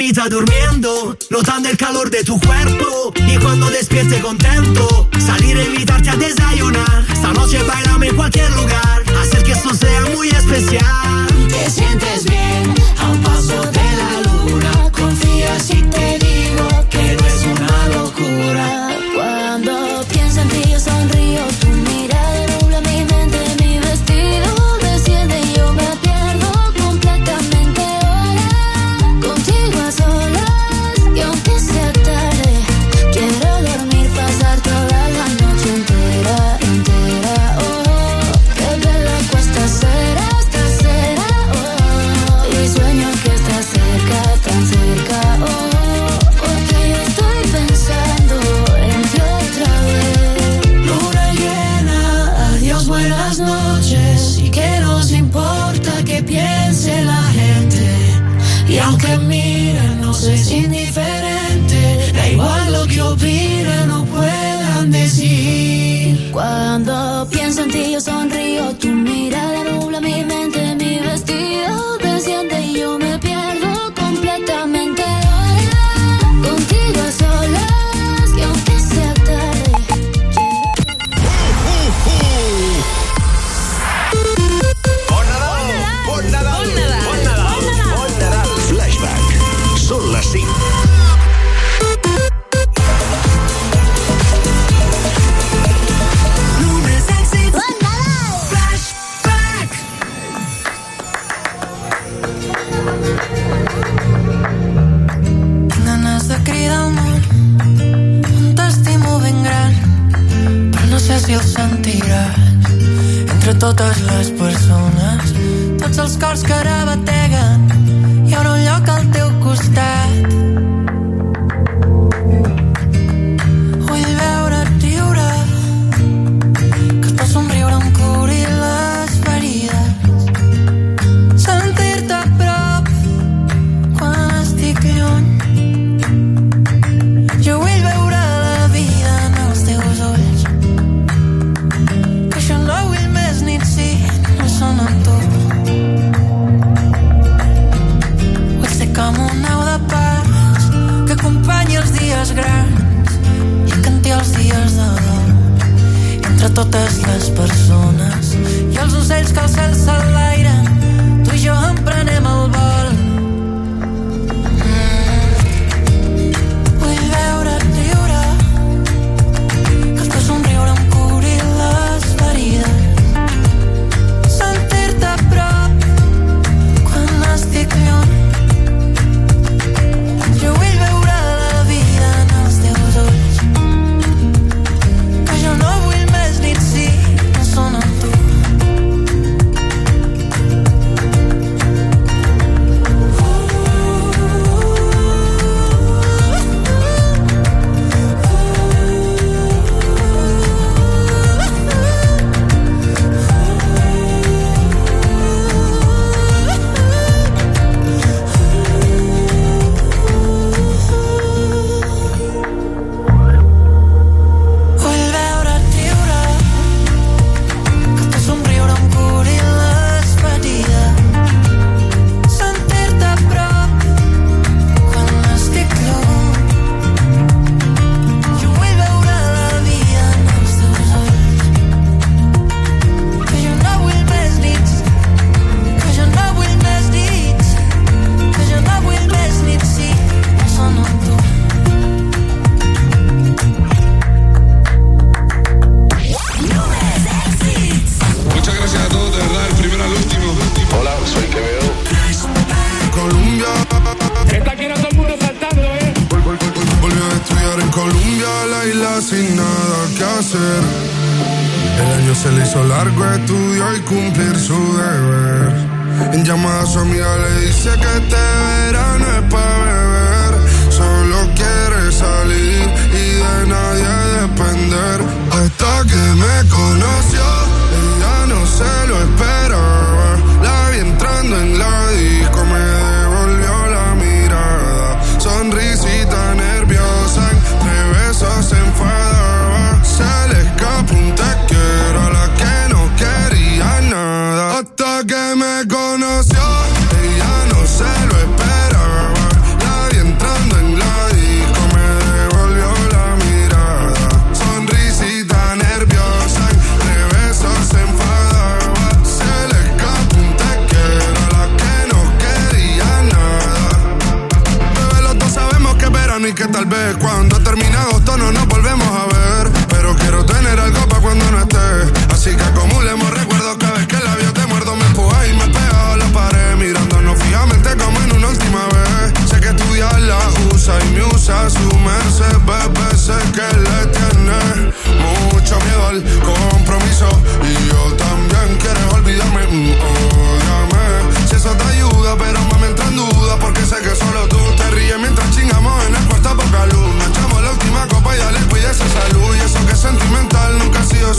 camita durmiendo, notando el calor de tu cuerpo y cuando despierte contento El año se le hizo largo, estudió y cumplir su deber. En llamada a su amiga le dice que este verano es pa' beber. Solo quiere salir y de nadie depender. Hasta que me conoció, ella no se lo esperaba.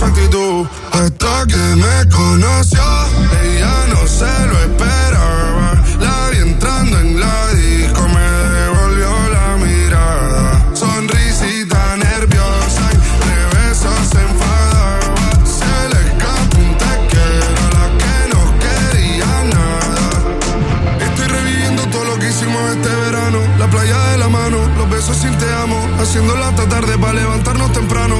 Hasta que me conoció, ella no se lo esperaba. La vi entrando en la disco, me devolvió la mirada. Sonrisita nerviosa, de besos se enfadaba. Se le escapó un te quiero a la que no quería nada. Estoy reviviendo todo lo que hicimos este verano. La playa de la mano, los besos sin te amo. Haciéndolo hasta tarde para levantarnos temprano.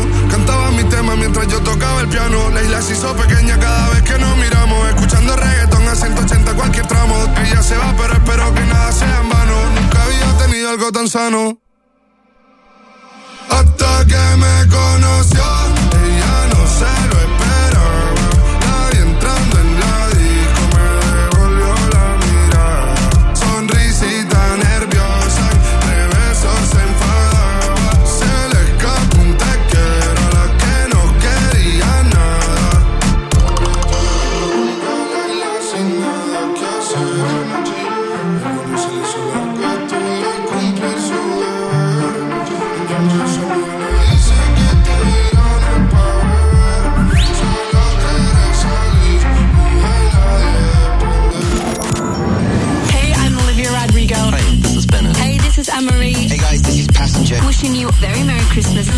Mientras yo tocaba el piano. La isla se hizo pequeña cada vez que nos miramos. Escuchando reggaetón a 180 cualquier tramo. Ella se va, pero espero que nada sea en vano. Nunca había tenido algo tan sano. Hasta que me conoció, Wishing you a very Merry Christmas.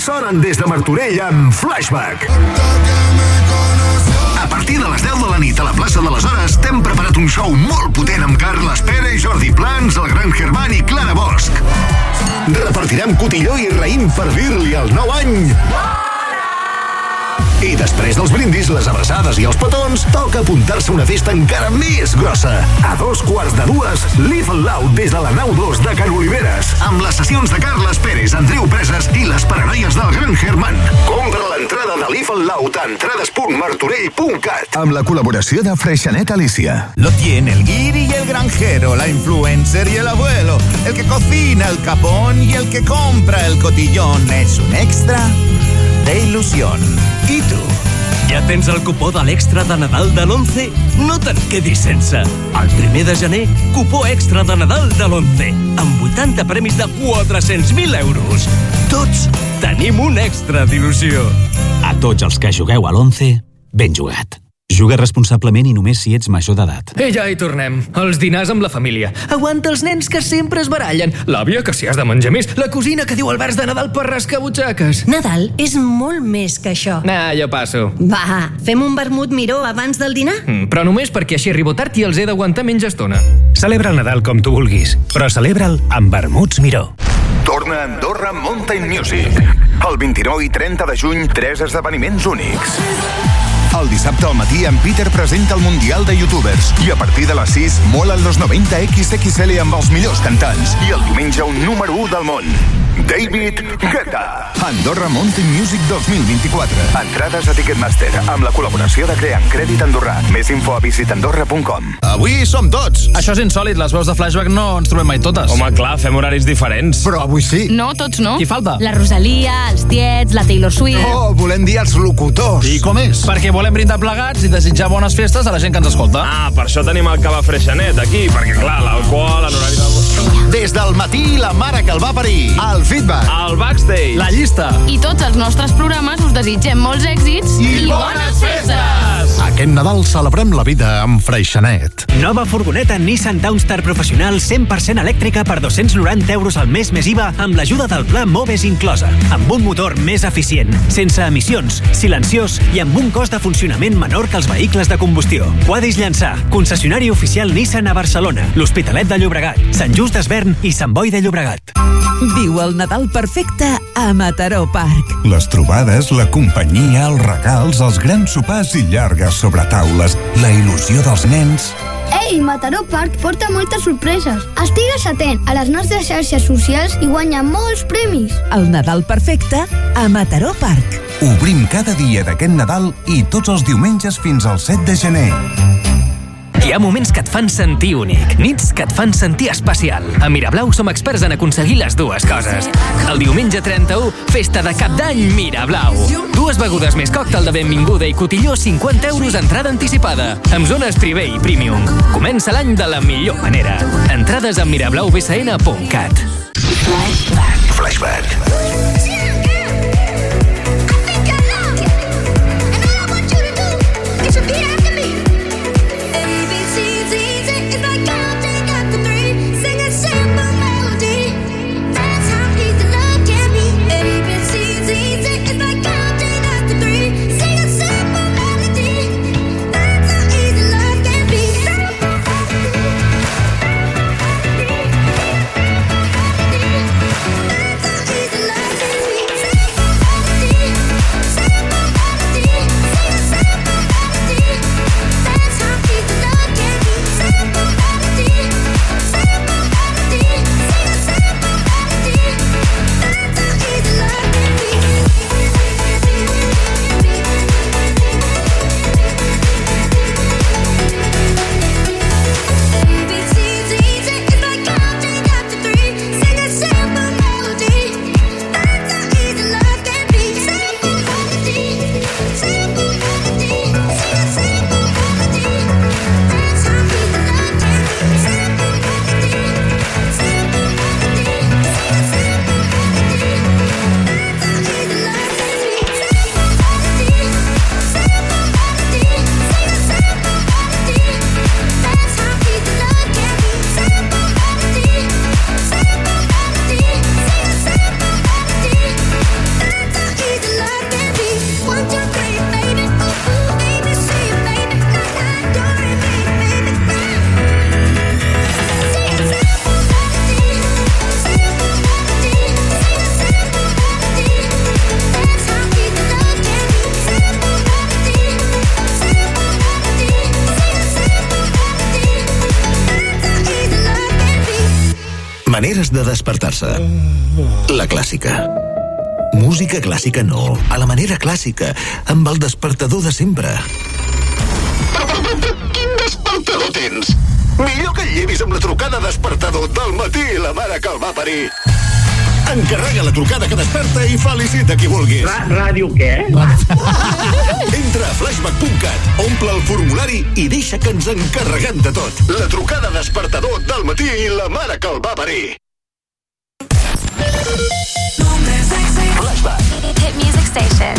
Sonen des de Martorell amb Flashback. A partir de les 10 de la nit a la plaça de les Hores t'hem preparat un show molt potent amb Carles Pere, Jordi Plans, el Gran Germán i Clara Bosch. Repartirem cotilló i raïm per dir-li al nou any... I després dels brindis, les abraçades i els petons, toca apuntar-se a una festa encara més grossa. Dos quarts de dues, Live Loud des de la nau 2 de Can Oliveres, amb les sessions de Carles Pérez, Andreu Preses i les paranoies del Gran Germán. Compra l'entrada de Live Loud a entrades.martorell.cat. Amb la col·laboració de Freixanet Alicia. Lo tiene el guiri y el granjero, la influencer y el abuelo, el que cocina el capón y el que compra el cotillón. Es un extra de ilusión. ¿Y tú? Ja tens el cupó de l'extra de Nadal de l'11? No te'n quedis sense. El primer de gener, cupó extra de Nadal de l'11, amb 80 premis de 400.000 euros. Tots tenim un extra d'il·lusió. A tots els que jugueu a l'11, ben jugat. Juga responsablement i només si ets major d'edat. I ja hi tornem. Els dinars amb la família. Aguanta els nens que sempre es barallen. L'àvia que si has de menjar més. La cosina que diu el vers de Nadal per rascar butxaques. Nadal és molt més que això. Ah, jo passo. Va, fem un vermut miró abans del dinar? Mm, però només perquè així arribo tard i els he d'aguantar menys estona. Celebra el Nadal com tu vulguis, però celebra'l amb vermuts miró. Torna a Andorra Mountain Music. El 29 i 30 de juny, tres esdeveniments únics. El dissabte al matí en Peter presenta el Mundial de Youtubers i a partir de les 6 mola los 90 XXL amb els millors cantants. I el diumenge un número 1 del món. David Guetta. Andorra Mountain Music 2024. Entrades a Ticketmaster amb la col·laboració de Creant Crèdit Andorrà. Més info a visitandorra.com. Avui som tots. Això és insòlid, les veus de flashback no ens trobem mai totes. Home, clar, fem horaris diferents. Però avui sí. No, tots no. Qui falta? La Rosalia, els tiets, la Taylor Swift. No, volem dir els locutors. I com és? Perquè volem brindar plegats i desitjar bones festes a la gent que ens escolta. Ah, per això tenim el cava freixanet aquí, perquè clar, l'alcohol, en horari del... Des del matí, la mare que el va parir. El feedback. El backstage. La llista. I tots els nostres programes us desitgem molts èxits I bones festes! Aquest Nadal celebrem la vida amb Freixanet. Nova furgoneta Nissan Downstar Professional 100% elèctrica per 290 euros al mes més IVA amb l'ajuda del pla Moves inclosa. Amb un motor més eficient, sense emissions, silenciós i amb un cost de funcionament menor que els vehicles de combustió. Quadis Llançà, concessionari oficial Nissan a Barcelona, l'Hospitalet de Llobregat, Sant Just d'Esvern i Sant Boi de Llobregat. Viu el Nadal perfecte a Mataró Park. Les trobades, la companyia, els regals, els grans sopars i llargues sobretaules, la il·lusió dels nens... Ei, Mataró Park porta moltes sorpreses. Estigues atent a les nostres xarxes socials i guanya molts premis. El Nadal perfecte a Mataró Park. Obrim cada dia d'aquest Nadal i tots els diumenges fins al 7 de gener. Hi ha moments que et fan sentir únic, nits que et fan sentir especial. A Mirablau som experts en aconseguir les dues coses. El diumenge 31, festa de cap d'any Mirablau. Dues begudes més còctel de benvinguda i cotilló 50 euros entrada anticipada, amb zones privé i premium. Comença l'any de la millor manera. Entrades a mirablaubsn.cat. Flashback. Flashback. despertar-se. La clàssica. Música clàssica no, a la manera clàssica, amb el despertador de sempre. Quin despertador tens? Millor que llevis amb la trucada despertador del matí i la mare que el va parir. Encarrega la trucada que desperta i felicita qui vulguis. Ra ràdio què? [laughs] Entra a flashback.cat, omple el formulari i deixa que ens encarreguem de tot. La trucada despertador del matí i la mare que el va parir. station.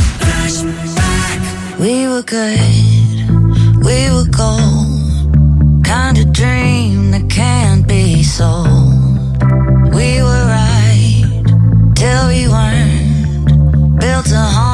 We were good, we were gold. Kind of dream that can't be sold. We were right till we weren't. Built a home.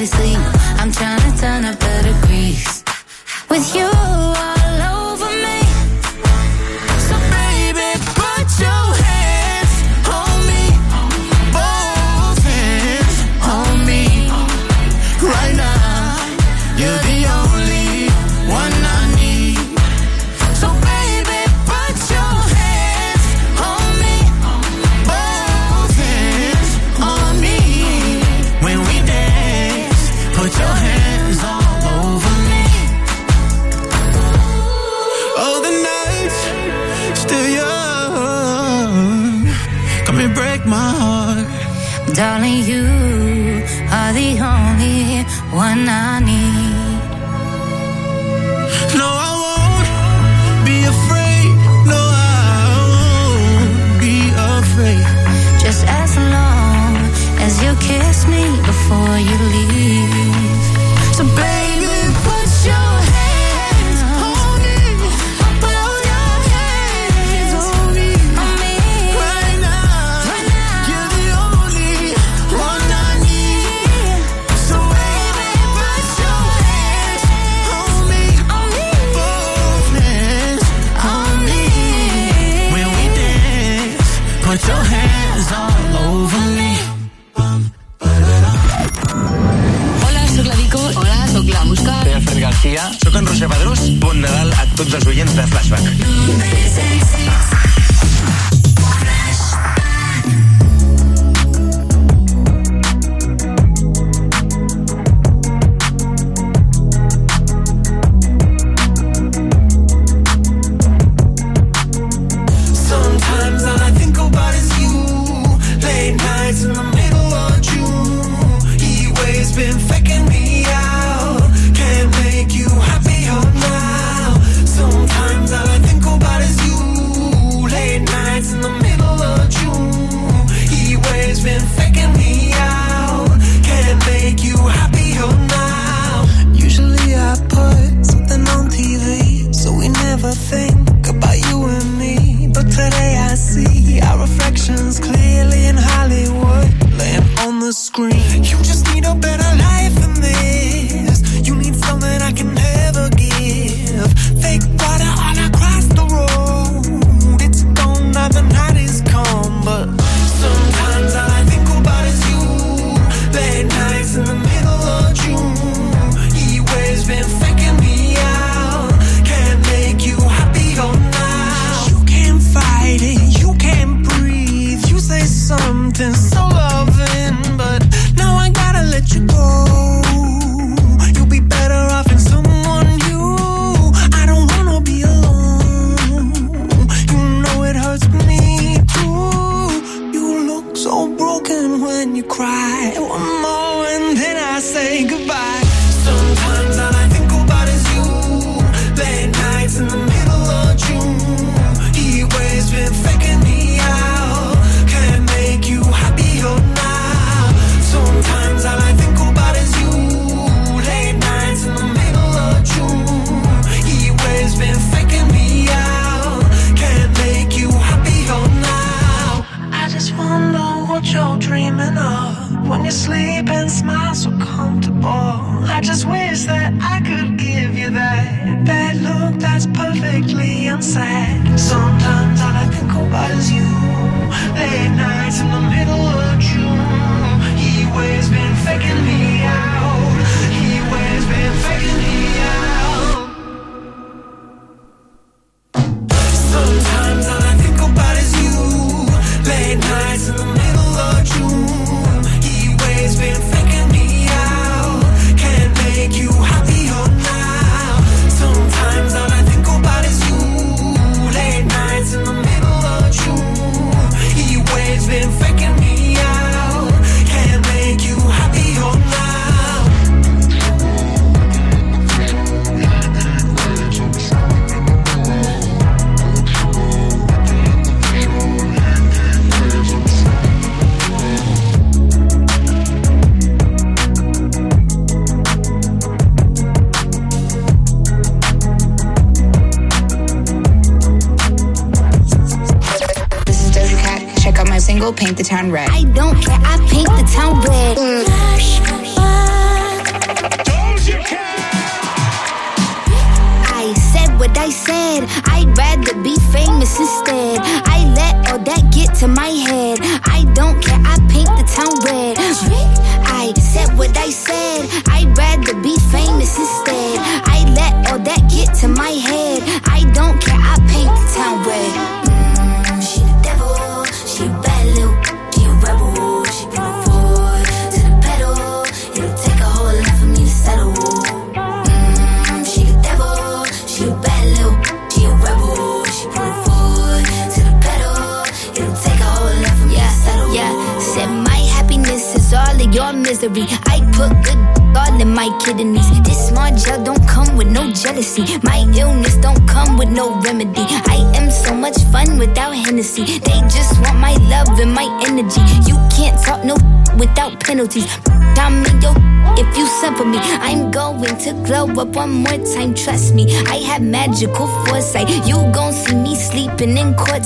barely sleep. I'm trying to turn a better degrees with you.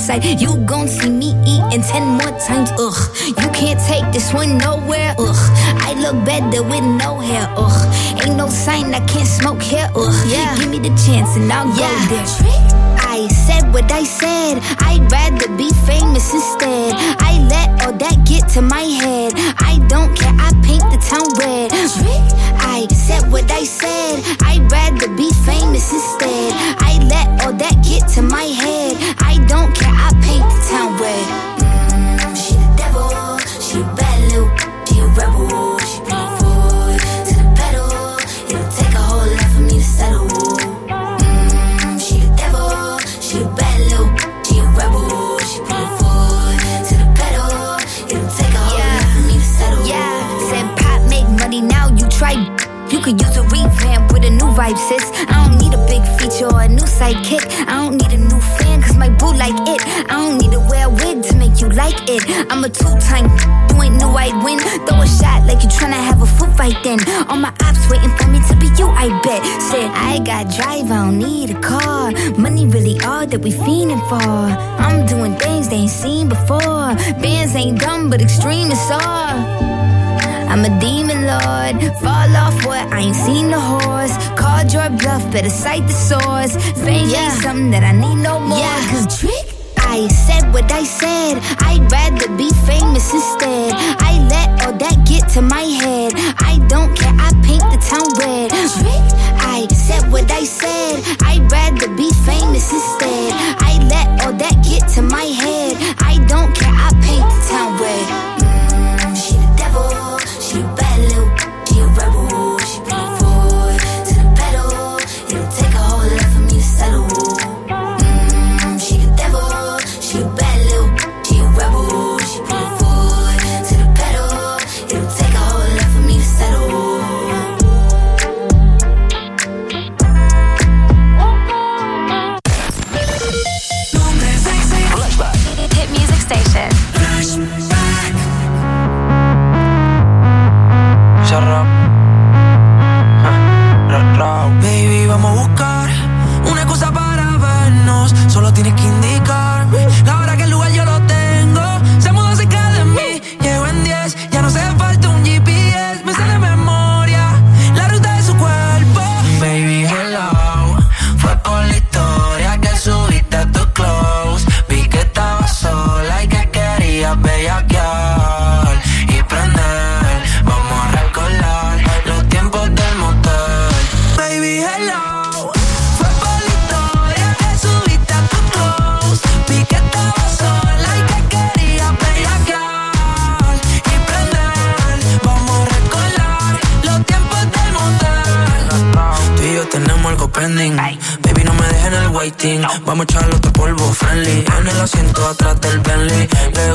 say mucha luz polvo friendly. En el asiento atrás del Bentley. Le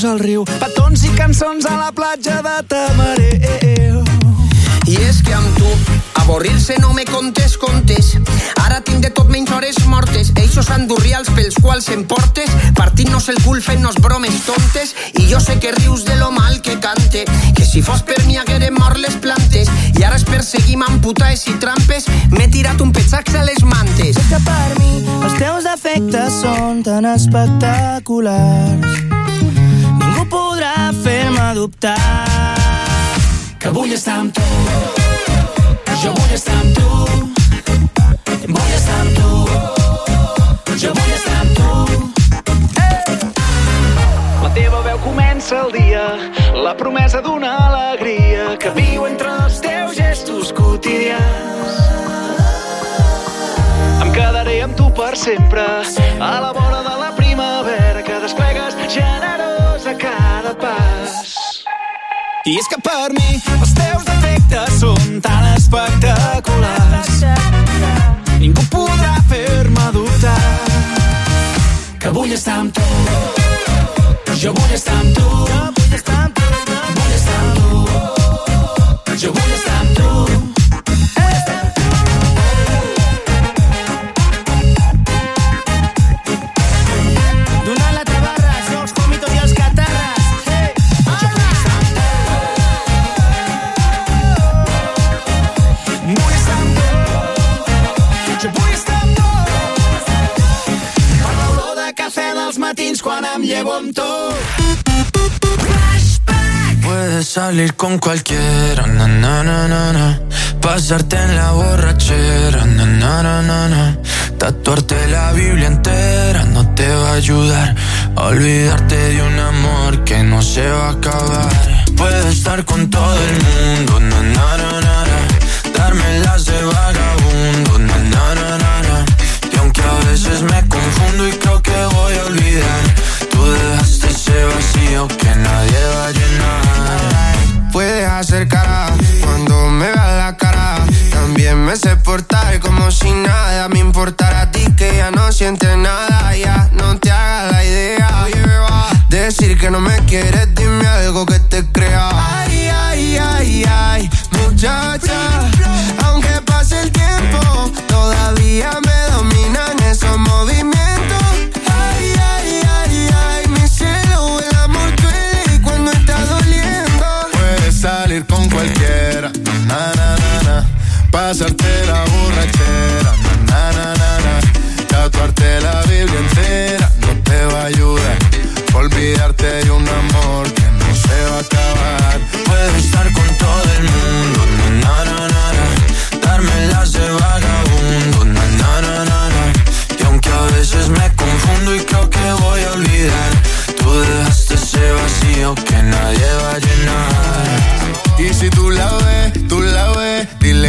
banyant-nos al riu, petons i cançons a la platja de Tamareu. I és que amb tu a Avorrir-se no me contes contes. Ara tinc de tot menys hores mortes. Eixos andurrials pels quals em portes, partint-nos el cul fent-nos bromes tontes. I jo sé que rius de lo mal que cante, que si fos per mi haguérem mort les plantes. I ara es perseguim amb putaes i trampes, m'he tirat un petxax a les mantes. Sé que per mi els teus defectes són tan espectaculars Amb tu per sempre, a la vora de la primavera que desplegues generós a cada pas. I és que per mi els teus defectes són tan espectaculars. Ningú podrà fer-me dubtar Que vull estar amb tu. Jo vull estar amb tu. Vull estar amb tu. Vull estar amb tu. Jo vull estar amb tu em tu Puedes salir con cualquiera, na, na, na, na. Pasarte en la borrachera, na, na, na, na. Tatuarte la Biblia entera no te va a ayudar olvidarte de un amor que no se va a acabar. Puedes estar con todo el mundo, na, na, na, na. Darme las de vagabundo, na, na, na, na. Y aunque a veces me confundo y creo que voy a olvidar, tú dejaste ese vacío que nadie va a llenar. Puedes hacer cara cuando me veas la cara. También me sé portar como si nada me importara a ti que ya no sientes nada. Ya no te hagas la idea. Decir que no me quieres, dime algo que te crea. Ay, ay, ay, ay, muchacha. Aunque pase el tiempo, todavía me dominan esos movimientos. Pasarte la borrachera, na, na, na, na. Tatuarte la Biblia entera no te va a ayudar. Olvidarte de un amor que no se va a acabar. Puedes estar con todo el mundo, na, na, na, na. Darme las de vagabundo, na, na, na, na, na. Y aunque a veces me confundo y creo que voy a olvidar, tú dejaste ese vacío que nadie va a llenar. Y si tú la ves, tú la ves,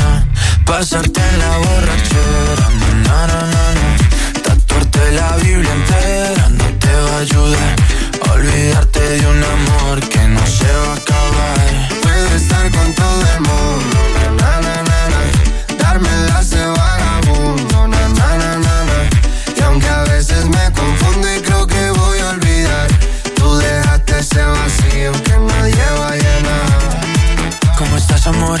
na. Pasarte en la borrachera, na, na, na, na. Tatuarte la Biblia entera no te va a ayudar olvidarte de un amor que no se va a acabar. Puedes estar con todo el mundo, na, na, na, na. Darme las de vagabundo, na, na, na, na, na. Y aunque a veces me confundo y creo que voy a olvidar, tú dejaste ese vacío que nadie va a llenar. ¿Cómo estás, amor?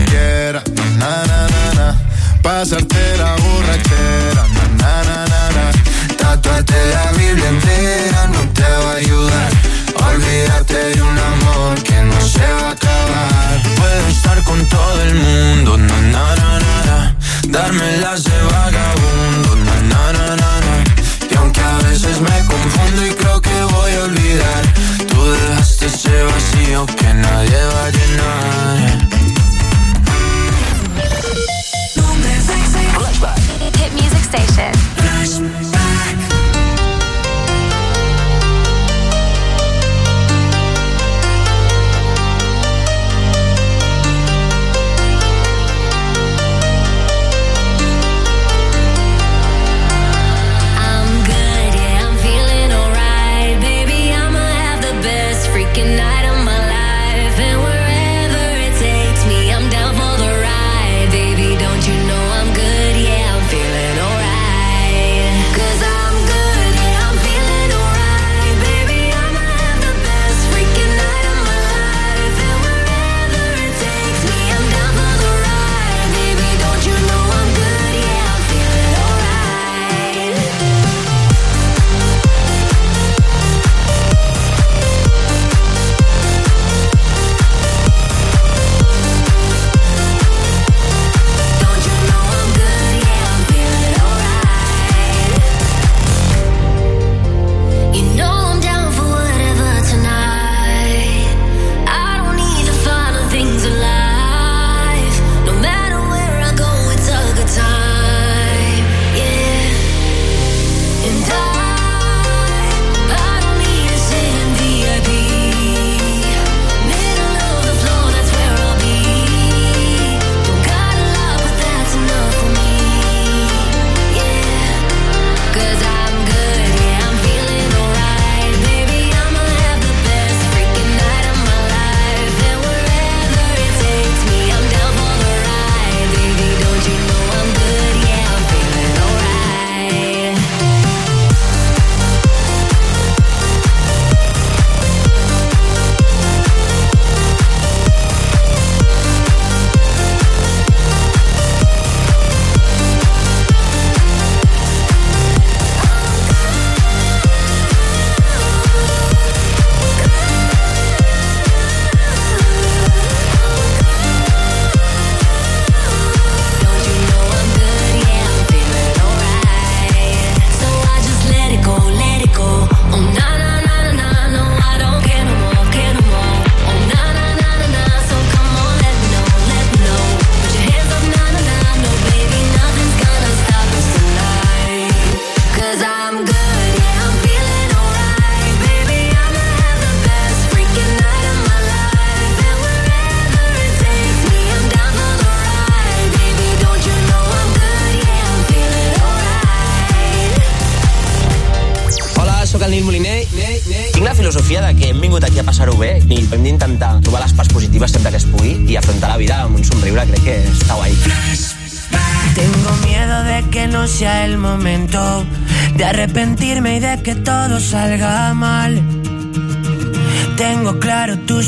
cualquiera. Na, na, na, na. Pasarte la borrachera. Na, na, na, na, Tatuarte la Biblia entera no te va a ayudar. Olvídate de un amor que no se va a acabar. Puedo estar con todo el mundo. Na, na, na, na, na. Darme las de vagabundo. Na, na, na, na, na. Y aunque a veces me confundo y creo que voy a olvidar, tú dejaste ese vacío que nadie va a llenar. station.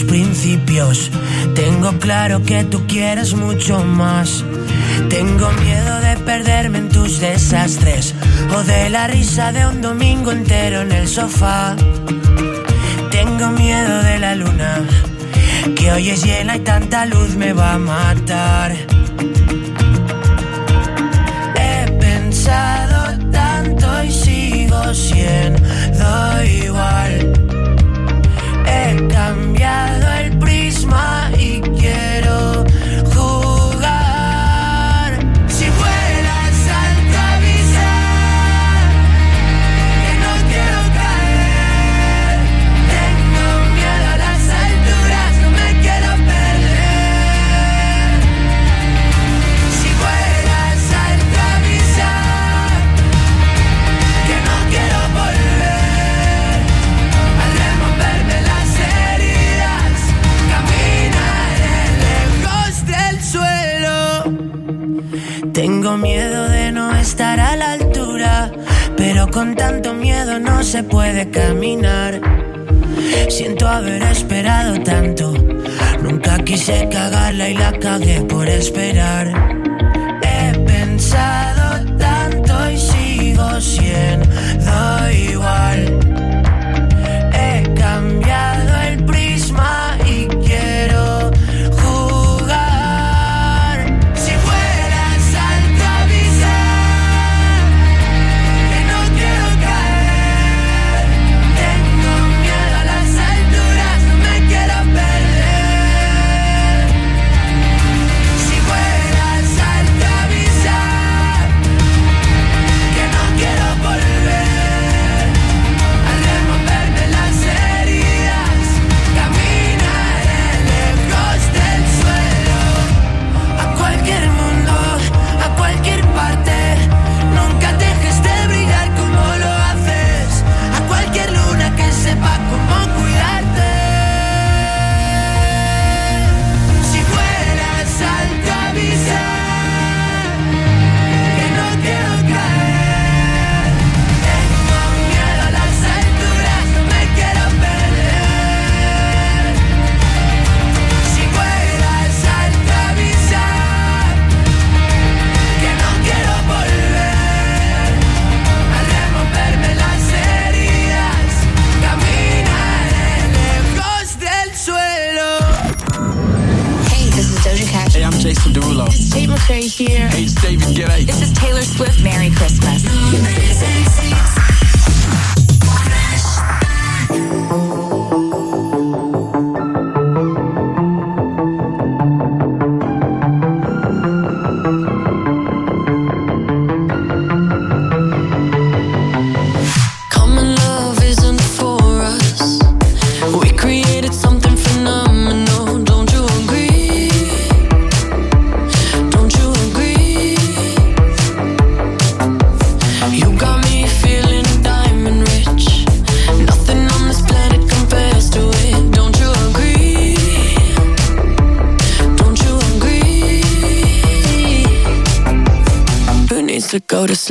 principios. Tengo claro que tú quieres mucho más. Tengo miedo de perderme en tus desastres o de la risa de un domingo entero en el sofá. Tengo miedo de la luna, que hoy es llena y tanta luz me va a matar. He pensado tanto y sigo siendo igual. He cambiado el prisma y Pero con tanto miedo no se puede caminar. Siento haber esperado tanto. Nunca quise cagarla y la cagué por esperar. He pensado tanto y sigo siendo. Summer here. Hey, it's Get out! This is Taylor Swift. Merry Christmas.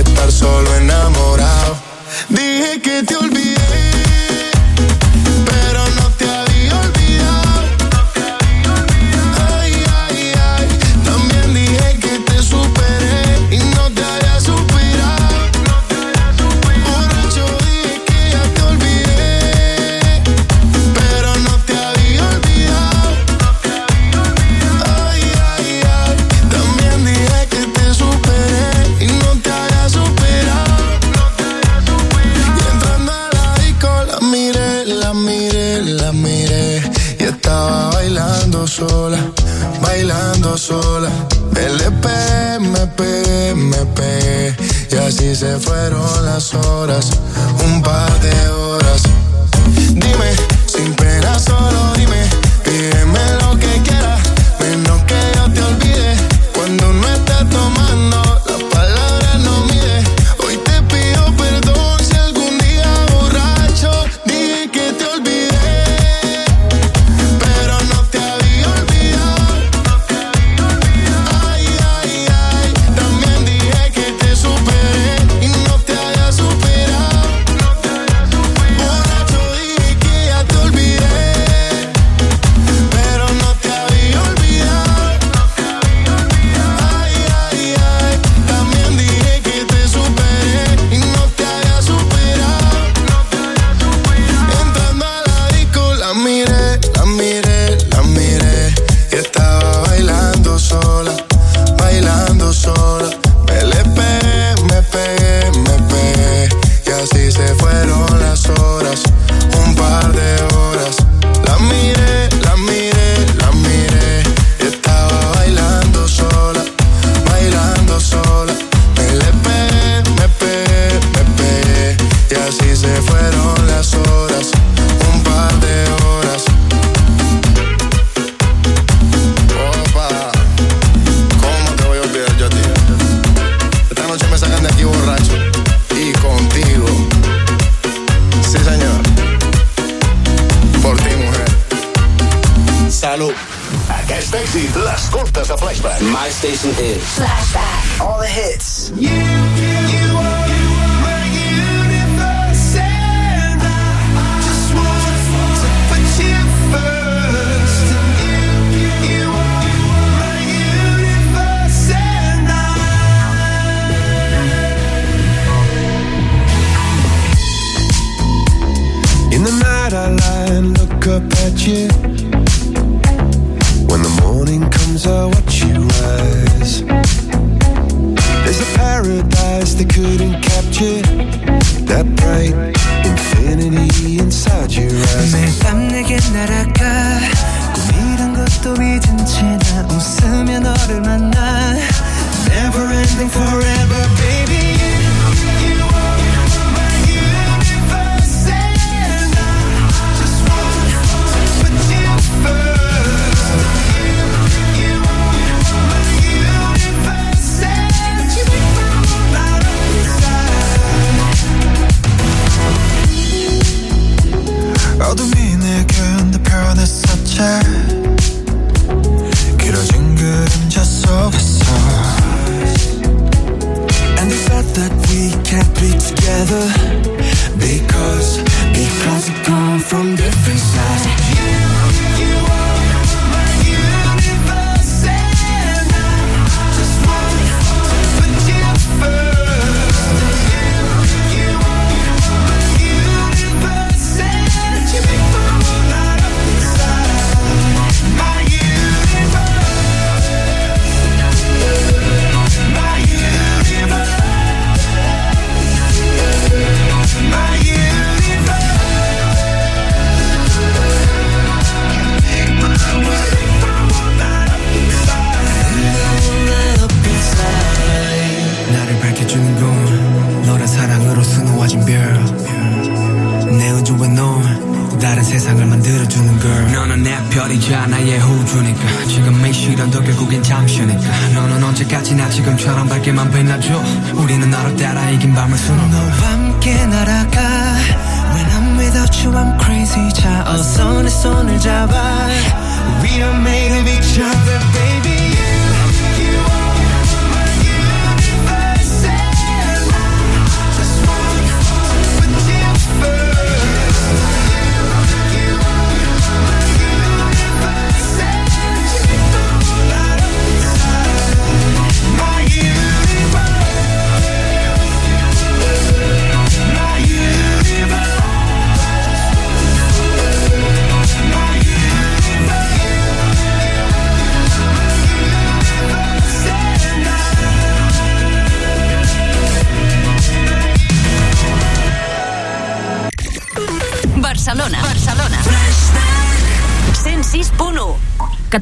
Estar solo enamorado. Dije que te olvidé,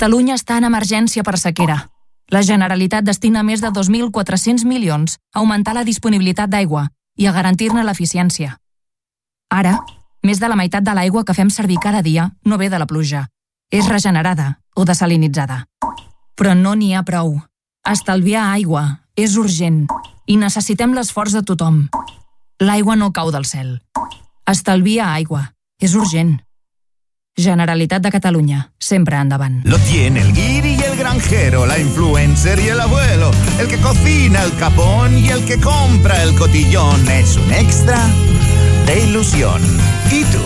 Catalunya està en emergència per sequera. La Generalitat destina més de 2.400 milions a augmentar la disponibilitat d'aigua i a garantir-ne l'eficiència. Ara, més de la meitat de l'aigua que fem servir cada dia no ve de la pluja. És regenerada o desalinitzada. Però no n'hi ha prou. Estalviar aigua és urgent i necessitem l'esforç de tothom. L'aigua no cau del cel. Estalvia aigua. És urgent. Generalitat de Catalunya. Sempre endavant. Lo tiene el guiri y el granjero, la influencer y el abuelo, el que cocina el capón y el que compra el cotillón. Es un extra de ilusión. ¿Y tú?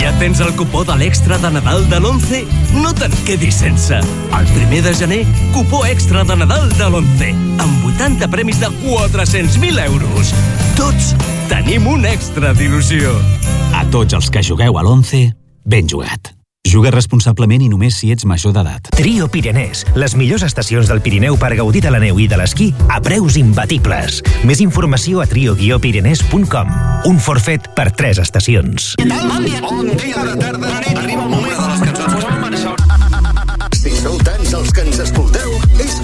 Ja tens el cupó de l'extra de Nadal de l'11? No te'n quedis sense. El primer de gener, cupó extra de Nadal de l'11, amb 80 premis de 400.000 euros. Tots tenim un extra d'il·lusió. A tots els que jugueu a l'11, ben jugat. Juga responsablement i només si ets major d'edat. Trio Pirenès, les millors estacions del Pirineu per gaudir de la neu i de l'esquí a preus imbatibles. Més informació a trio-pirenès.com. Un forfet per 3 estacions. Bon dia de tarda, nit. Arriba el moment de les cançons. Si sou tants els que ens escolteu,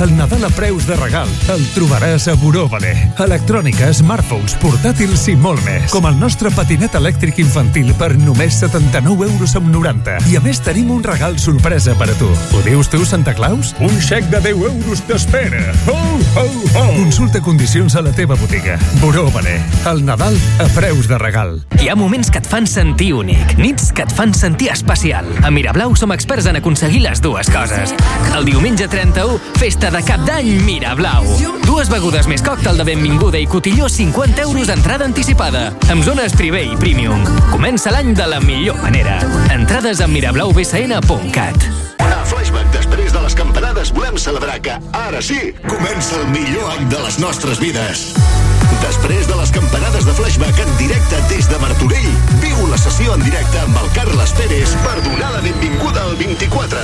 El Nadal a preus de regal el trobaràs a Buró Electrònica, smartphones, portàtils i molt més. Com el nostre patinet elèctric infantil per només 79 euros amb 90. I a més tenim un regal sorpresa per a tu. Ho dius tu, Santa Claus? Un xec de 10 euros t'espera. Oh, oh, oh. Consulta condicions a la teva botiga. Buró El Nadal a preus de regal. Hi ha moments que et fan sentir únic. Nits que et fan sentir especial. A Mirablau som experts en aconseguir les dues coses. El diumenge 31, festa oferta de cap d'any Mira Blau. Dues begudes més còctel de benvinguda i cotilló 50 euros d'entrada anticipada. Amb zones privé i premium. Comença l'any de la millor manera. Entrades a mirablaubsn.cat A Flashback, després de les campanades, volem celebrar que, ara sí, comença el millor any de les nostres vides. Després de les campanades de flashback en directe des de Martorell, viu la sessió en directe amb el Carles Pérez per donar la benvinguda al 24.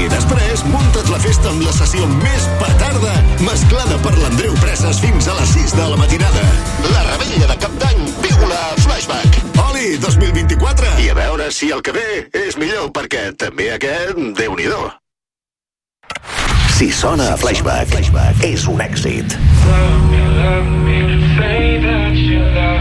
I després, munta't la festa amb la sessió més petarda, mesclada per l'Andreu Preses fins a les 6 de la matinada. La rebella de cap d'any, viu-la flashback. Oli, 2024! I a veure si el que ve és millor, perquè també aquest, déu nhi Si sona a flashback, és un èxit. Love me, love me. say that you love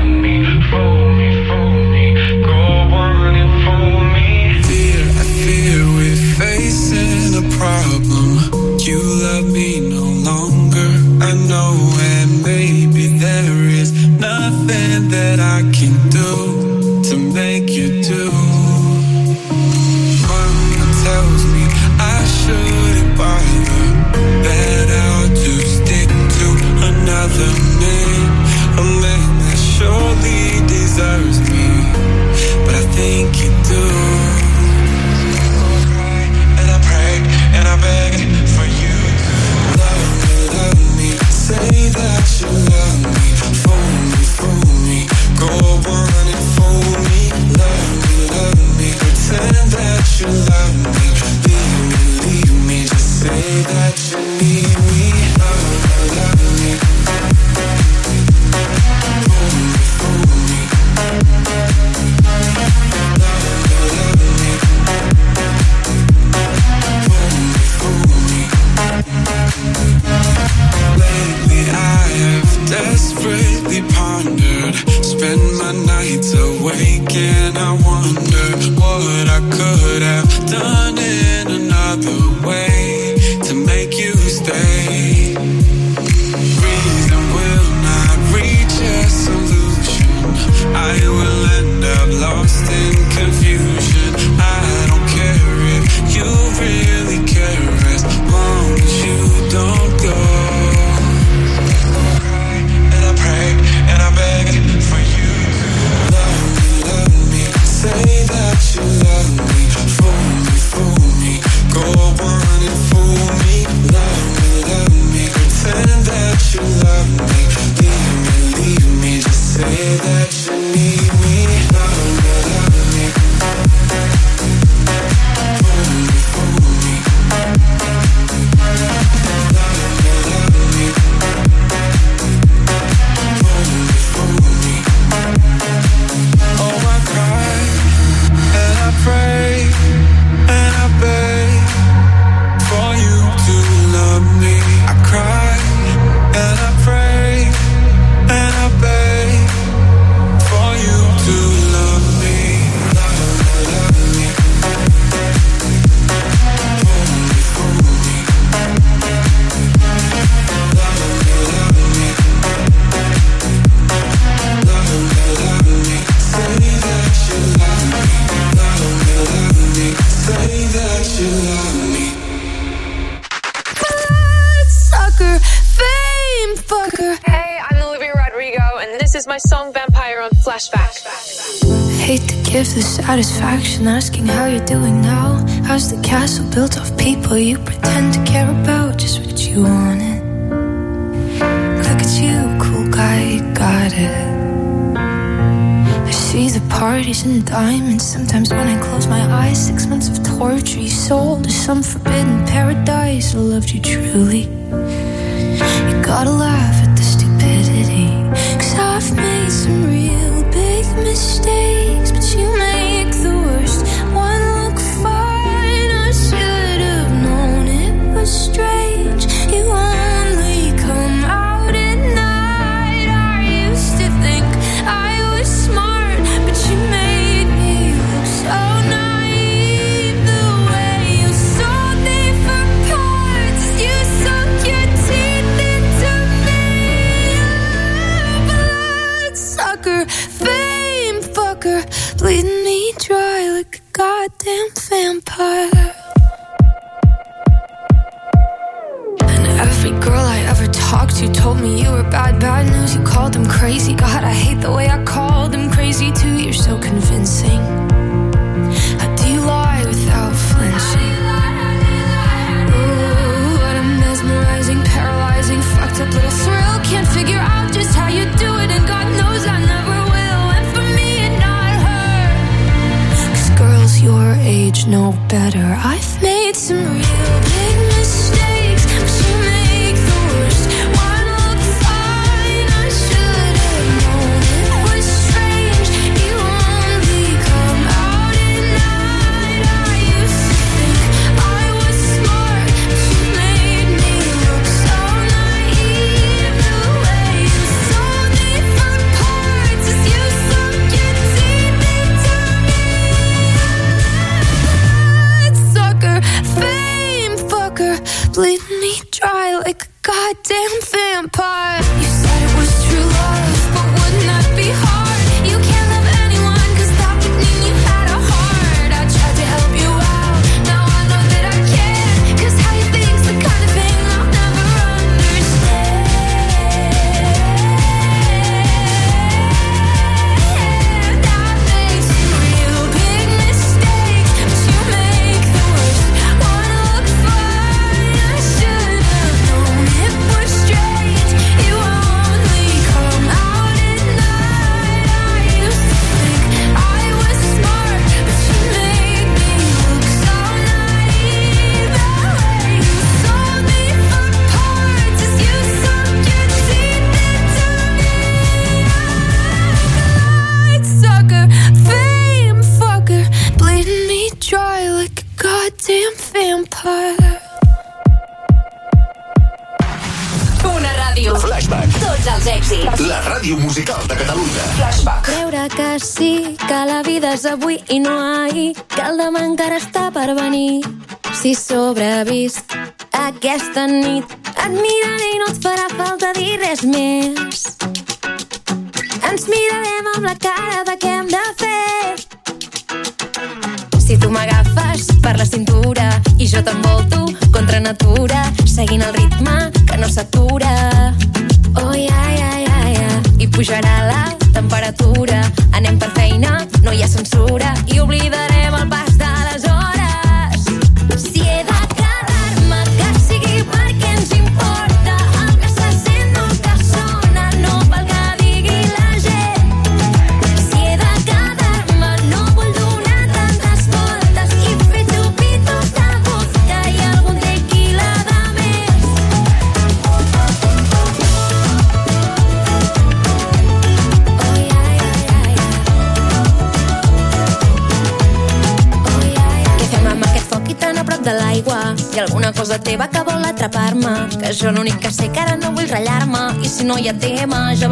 ya te manja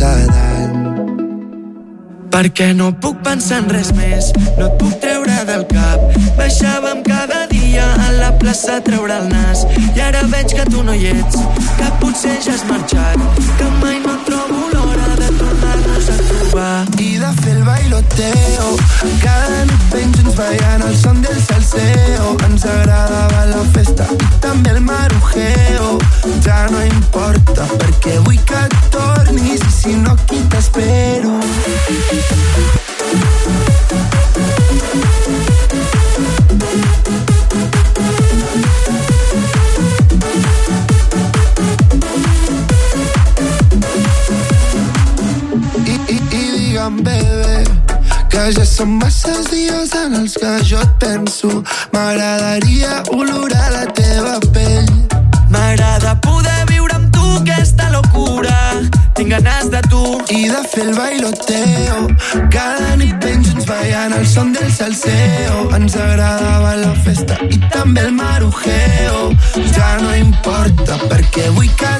cada any. Perquè no puc pensar en res més, no et puc treure del cap. Baixàvem cada dia a la plaça a treure el nas i ara veig que tu no hi ets, que potser ja has marxat, que mai no fer el bailoteo. Cada nit ben junts ballant el son del salseo. Ens agradava la festa i també el marujeo. Ja no importa perquè vull que tornis i si no aquí t'espero? I, ja són masses dies en els que jo et penso. M'agradaria olorar la teva pell. M'agrada poder viure amb tu aquesta locura. Tinc ganes de tu. I de fer el bailoteo. Cada nit ben junts ballant el son del salseo. Ens agradava la festa i també el marujeo. Ja no importa perquè vull que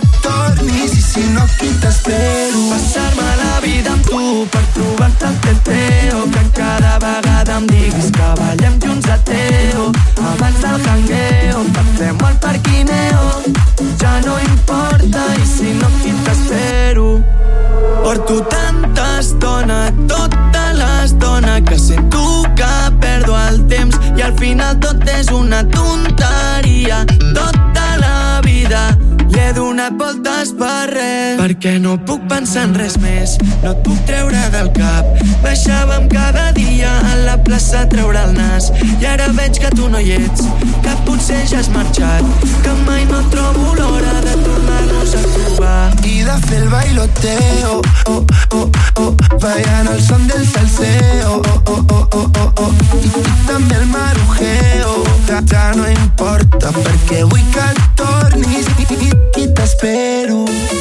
tornis i si no aquí t'espero. Passar-me la vida amb tu per trobar-te el teteo que cada vegada em diguis que ballem junts a Teo abans del jangueo fem al parquineo ja no importa i si no aquí t'espero Porto tanta estona, tota l'estona que sento que perdo el temps i al final tot és una tonteria tota la vida li he donat voltes per res. Perquè no puc pensar en res més no et puc treure del cap. Baixàvem cada dia a la plaça a treure el nas. I ara veig que tu no hi ets que potser ja has marxat que mai no trobo l'hora de tornar-nos a trobar. I de fer el bailoteo oh, oh, oh, Ballant el son del salseo oh, oh, oh, oh, oh, oh. I, I també el marujeo ja, ja no importa perquè vull que tornis i, i, i t'espero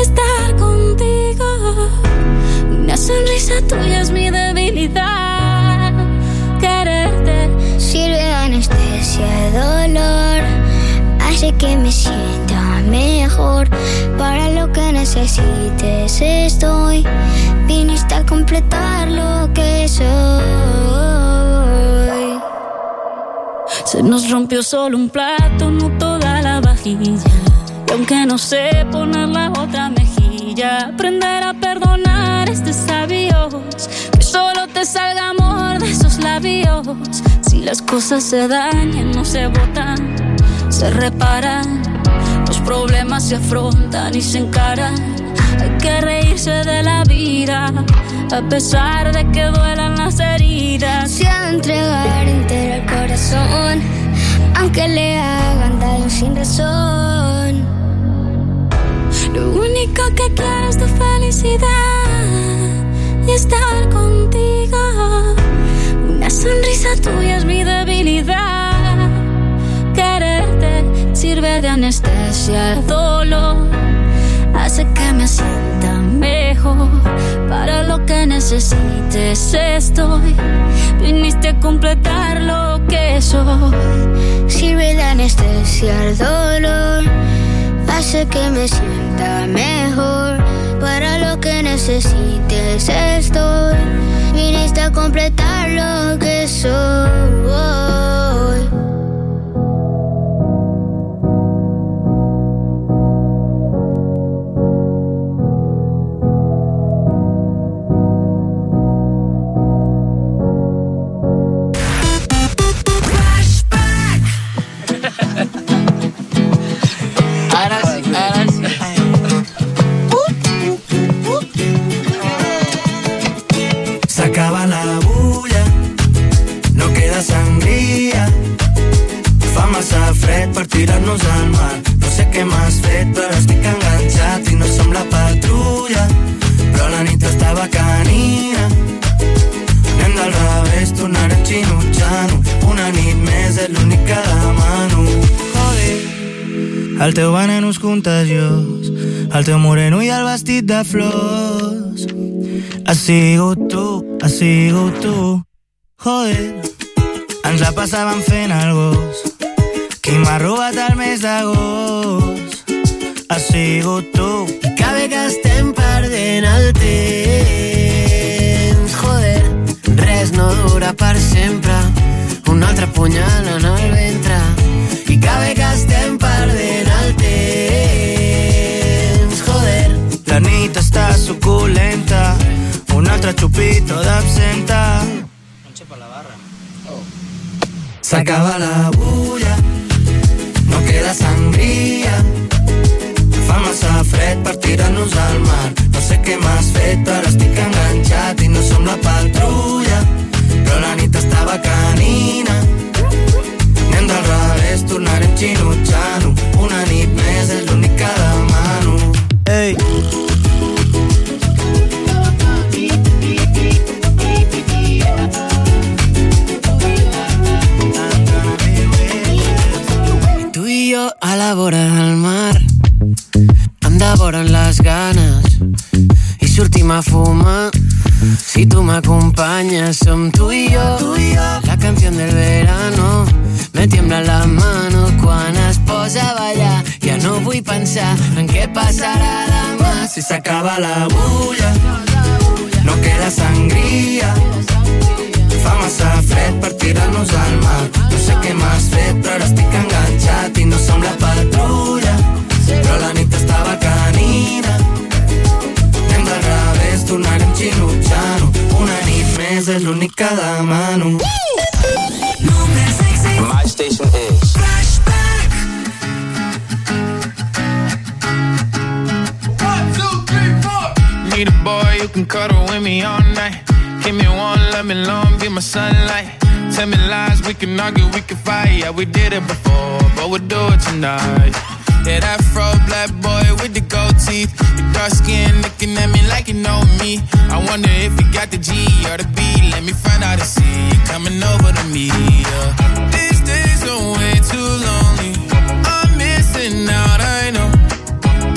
estar contigo. Una sonrisa tuya es mi debilidad. Quererte Sirve de anestesia dolor, hace que me sienta mejor. Para lo que necesites estoy, viniste a completar lo que soy. Se nos rompió solo un plato, no toda la vajilla. Y aunque no sé poner la otra aprender a perdonar es de. Que solo te salga amor de esos labios. Si las cosas se dañan, no se botan, se reparan. Los problemas se afrontan y se encaran. Hay que reírse de la vida, a pesar de que duelan las heridas. Ha de entregar entero el corazón, aunque le hagan daño sin razón. Único que quiero es tu felicidad y estar contigo. Una sonrisa tuya es mi debilidad. Quererte sirve de anestesia al dolor. Hace que me sienta mejor. Para lo que necesites estoy. Viniste a completar lo que soy. Sirve de anestesia al dolor, hace que me sienta mejor. Para lo que necesites estoy, viniste a completar lo que soy. El teu moreno i el vestit de flors. Has sigut tu, has sigut tu. A la vora del mar. Em devoren les ganes I sortim a fumar Si tu m'acompanyes Som tu i jo, tu i jo La canció del verano. Me tiembla la mano quan es posa a ballar Ja no vull pensar en què passarà demà Si s'acaba la bulla, no queda sangria. Fa massa fred per tirar-nos al mar. No sé què m'has fet, però ara estic enganxat i no som la patrulla. Però la nit estava canina. Anem del revés, tornarem xinutxant Una nit més és l'únic que demano. My station is... Need a boy who can cuddle with me all night. Give me one, let me long, be my sunlight. Tell me lies, we can argue, we can fight. Yeah, we did it before, but we'll do it tonight. Yeah, that fro black boy with the gold teeth. Your dark skin looking at me like you know me. I wonder if you got the G or the B. Let me find out and see you coming over to me. Yeah. These days are way too lonely. I'm missing out, I know.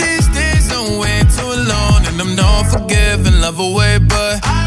These days I'm way too alone and I'm not forgiving, love away, but I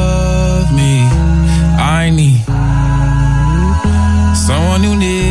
lonely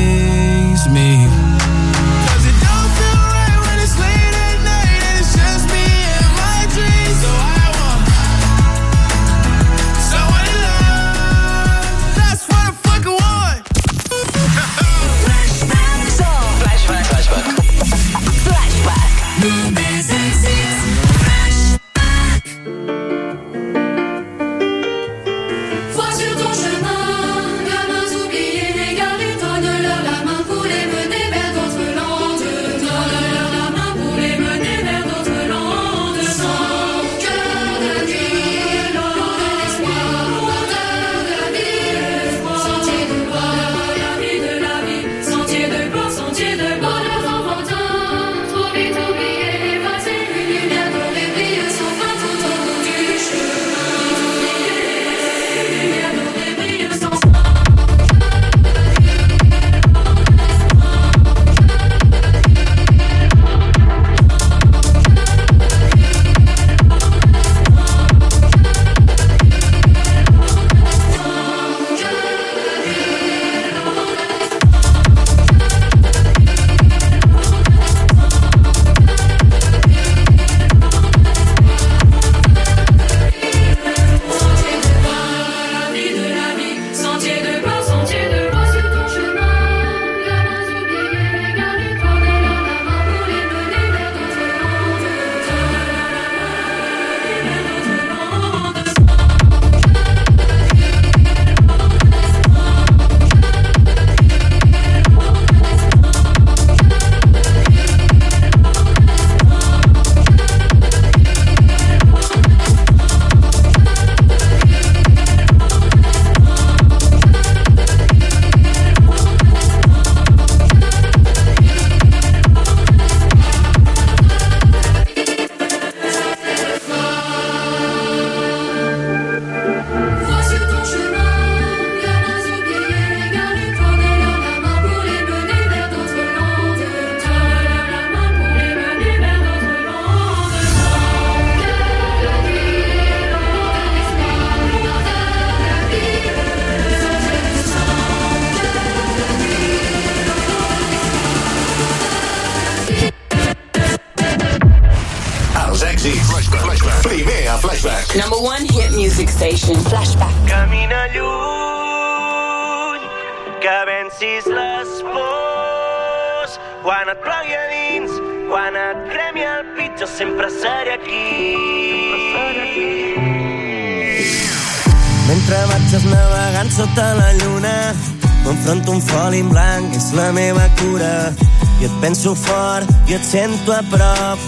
sento a prop.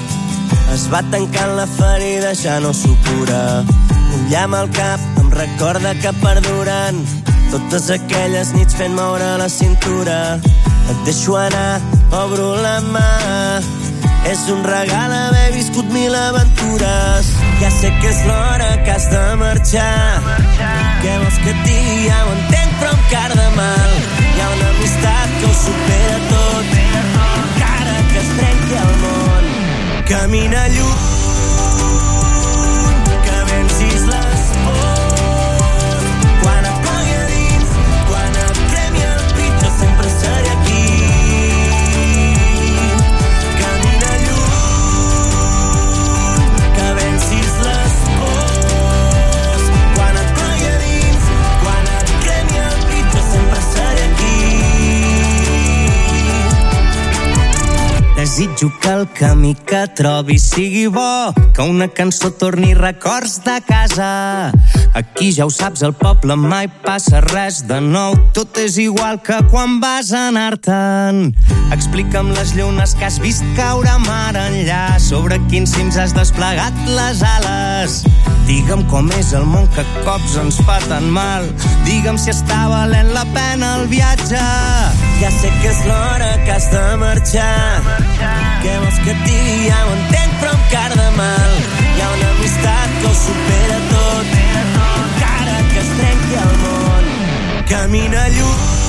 Es va tancant la ferida, ja no s'ho cura. Un llamp al cap em recorda que perduren totes aquelles nits fent moure la cintura. Et deixo anar, obro la mà. És un regal haver viscut mil aventures. Ja sé que és l'hora que has de marxar. Què vols que et digui? Ja ho entenc, però em carda mal. Hi ha una amistat que ho supera tot. Camina lluny, Desitjo que el camí que trobis sigui bo, que una cançó torni records de casa. Aquí ja ho saps, al poble mai passa res de nou, tot és igual que quan vas anar-te'n. Explica'm les llunes que has vist caure mar enllà, sobre quins cims has desplegat les ales. Digue'm com és el món que cops ens fa tan mal, digue'm si està valent la pena el viatge. Ja sé que és l'hora que has de marxar, què vols que et digui? Ja ho entenc, però em carda mal. Hi ha una amistat que ho supera tot, encara que es trenqui el món. Camina lluny,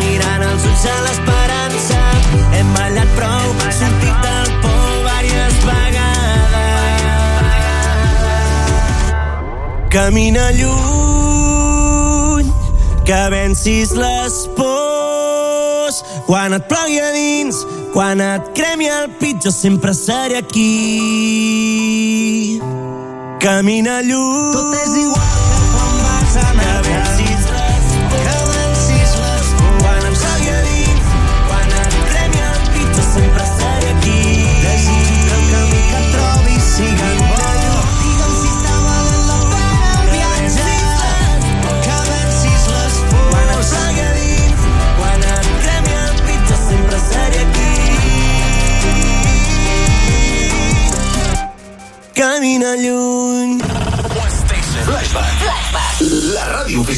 mirant els ulls a l'esperança. Hem ballat prou, sortit del por diverses vegades. Camina lluny, que vencis les pors. Quan et plogui a dins, quan et cremi el pit, jo sempre seré aquí. Camina lluny. Tot és igual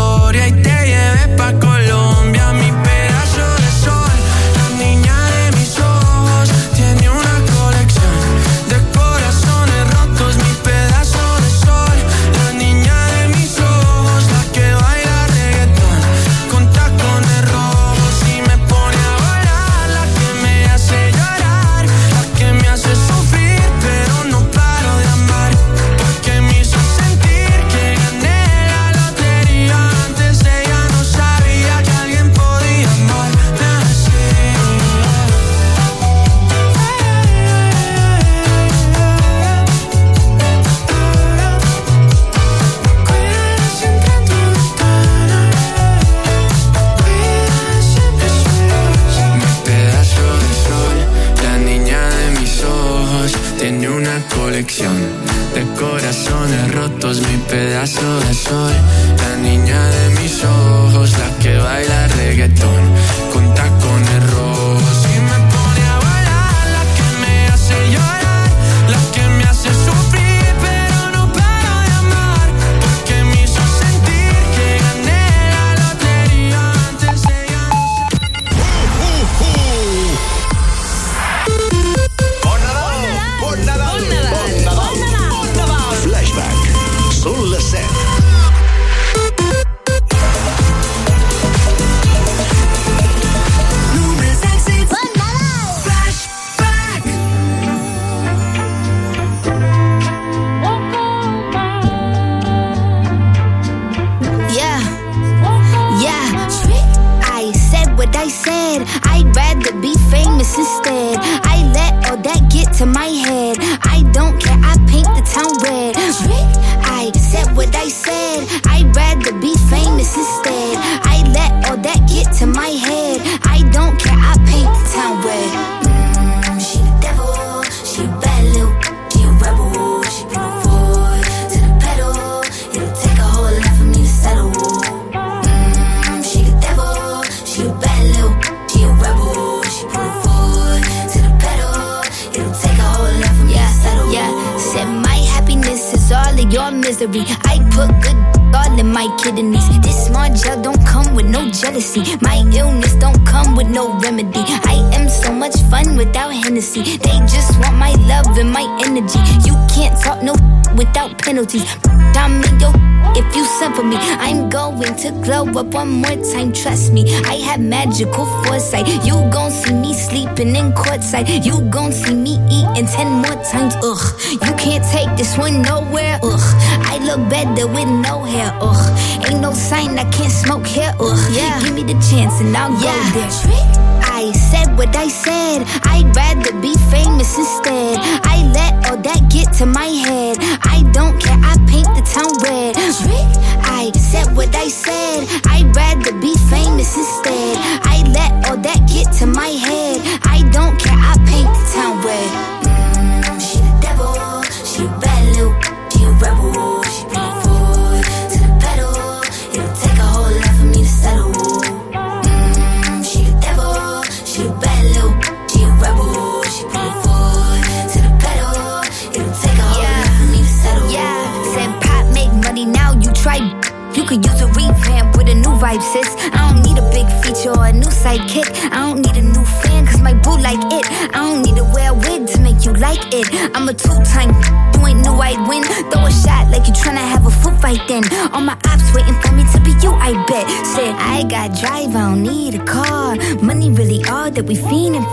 historia y te one more time, trust me. I have magical foresight. You gon' see me sleeping in courtside. You gon' see me eating ten more times. Ugh, you can't take this one nowhere. Ugh, I look better with no hair. Ugh, ain't no sign I can't smoke here. Ugh, yeah. give me the chance and I'll yeah. go there. Trick. I said what I said. I'd rather be famous instead. I let all that get to my head. I don't care. I paint the town red. Trick. I said what I said. I get to my head.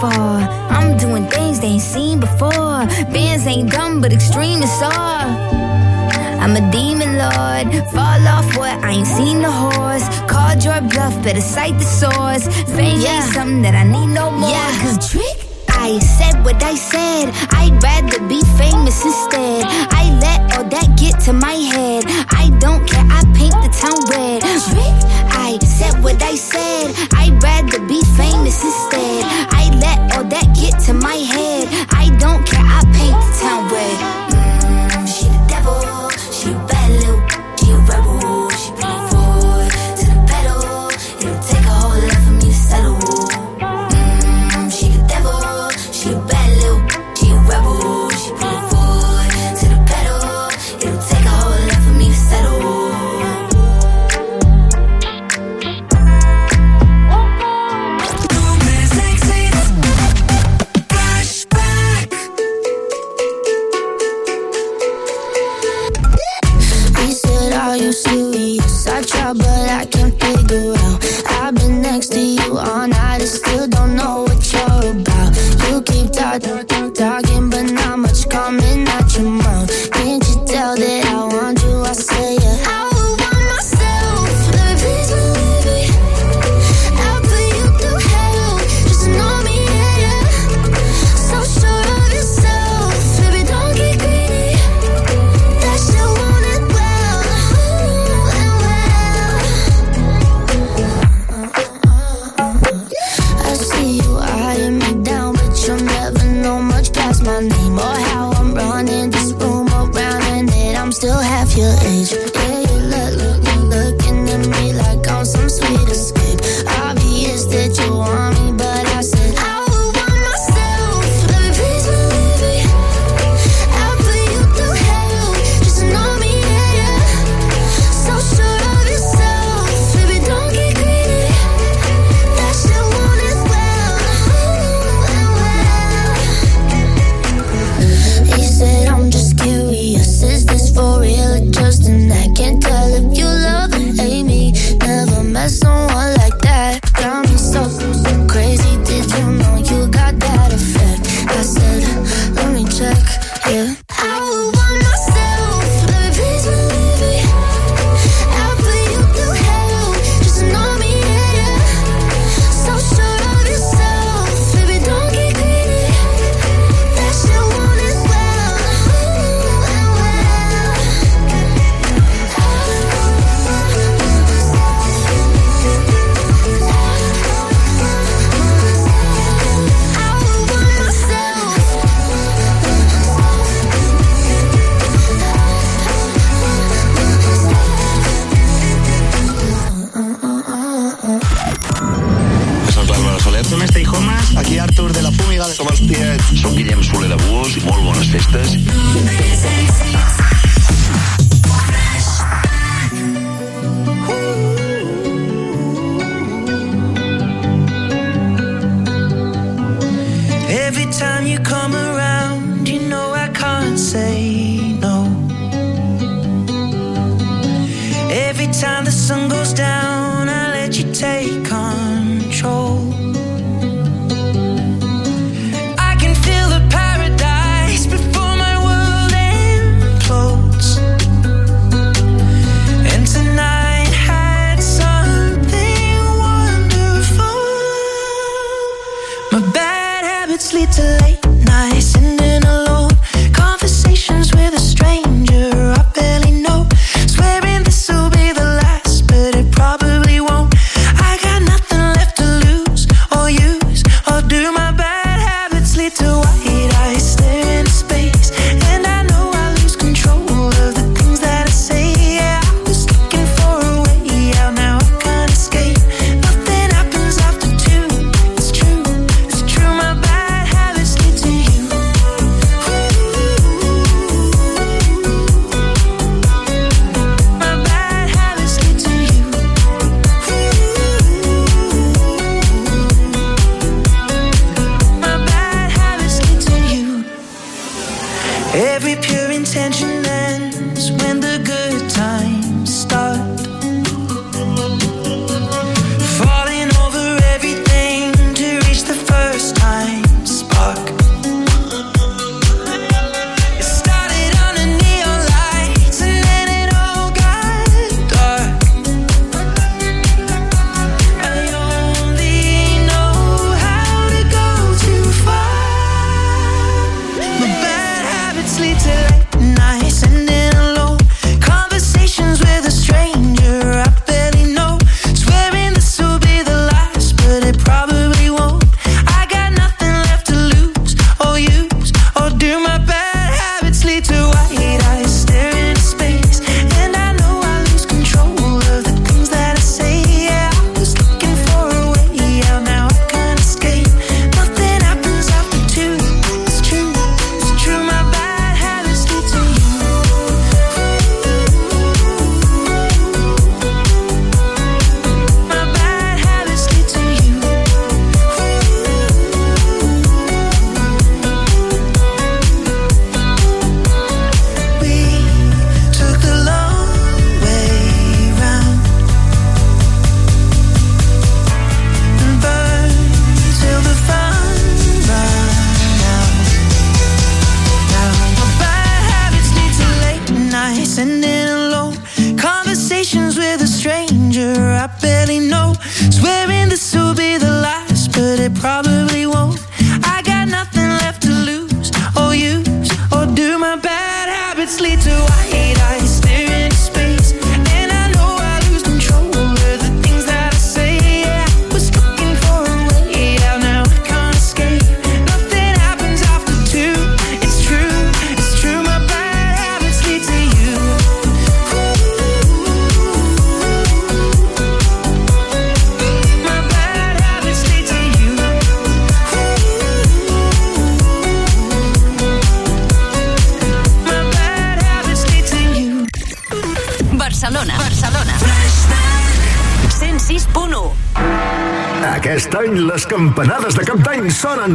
I'm doing things they ain't seen before. Bands ain't dumb, but extreme is all. I'm a demon lord. Fall off what? I ain't seen the horse. Called your bluff, better cite the source. Fame yeah. ain't something that I need no more. Yeah, cause trick. I said what I said. I'd rather be famous instead. I let all that get to my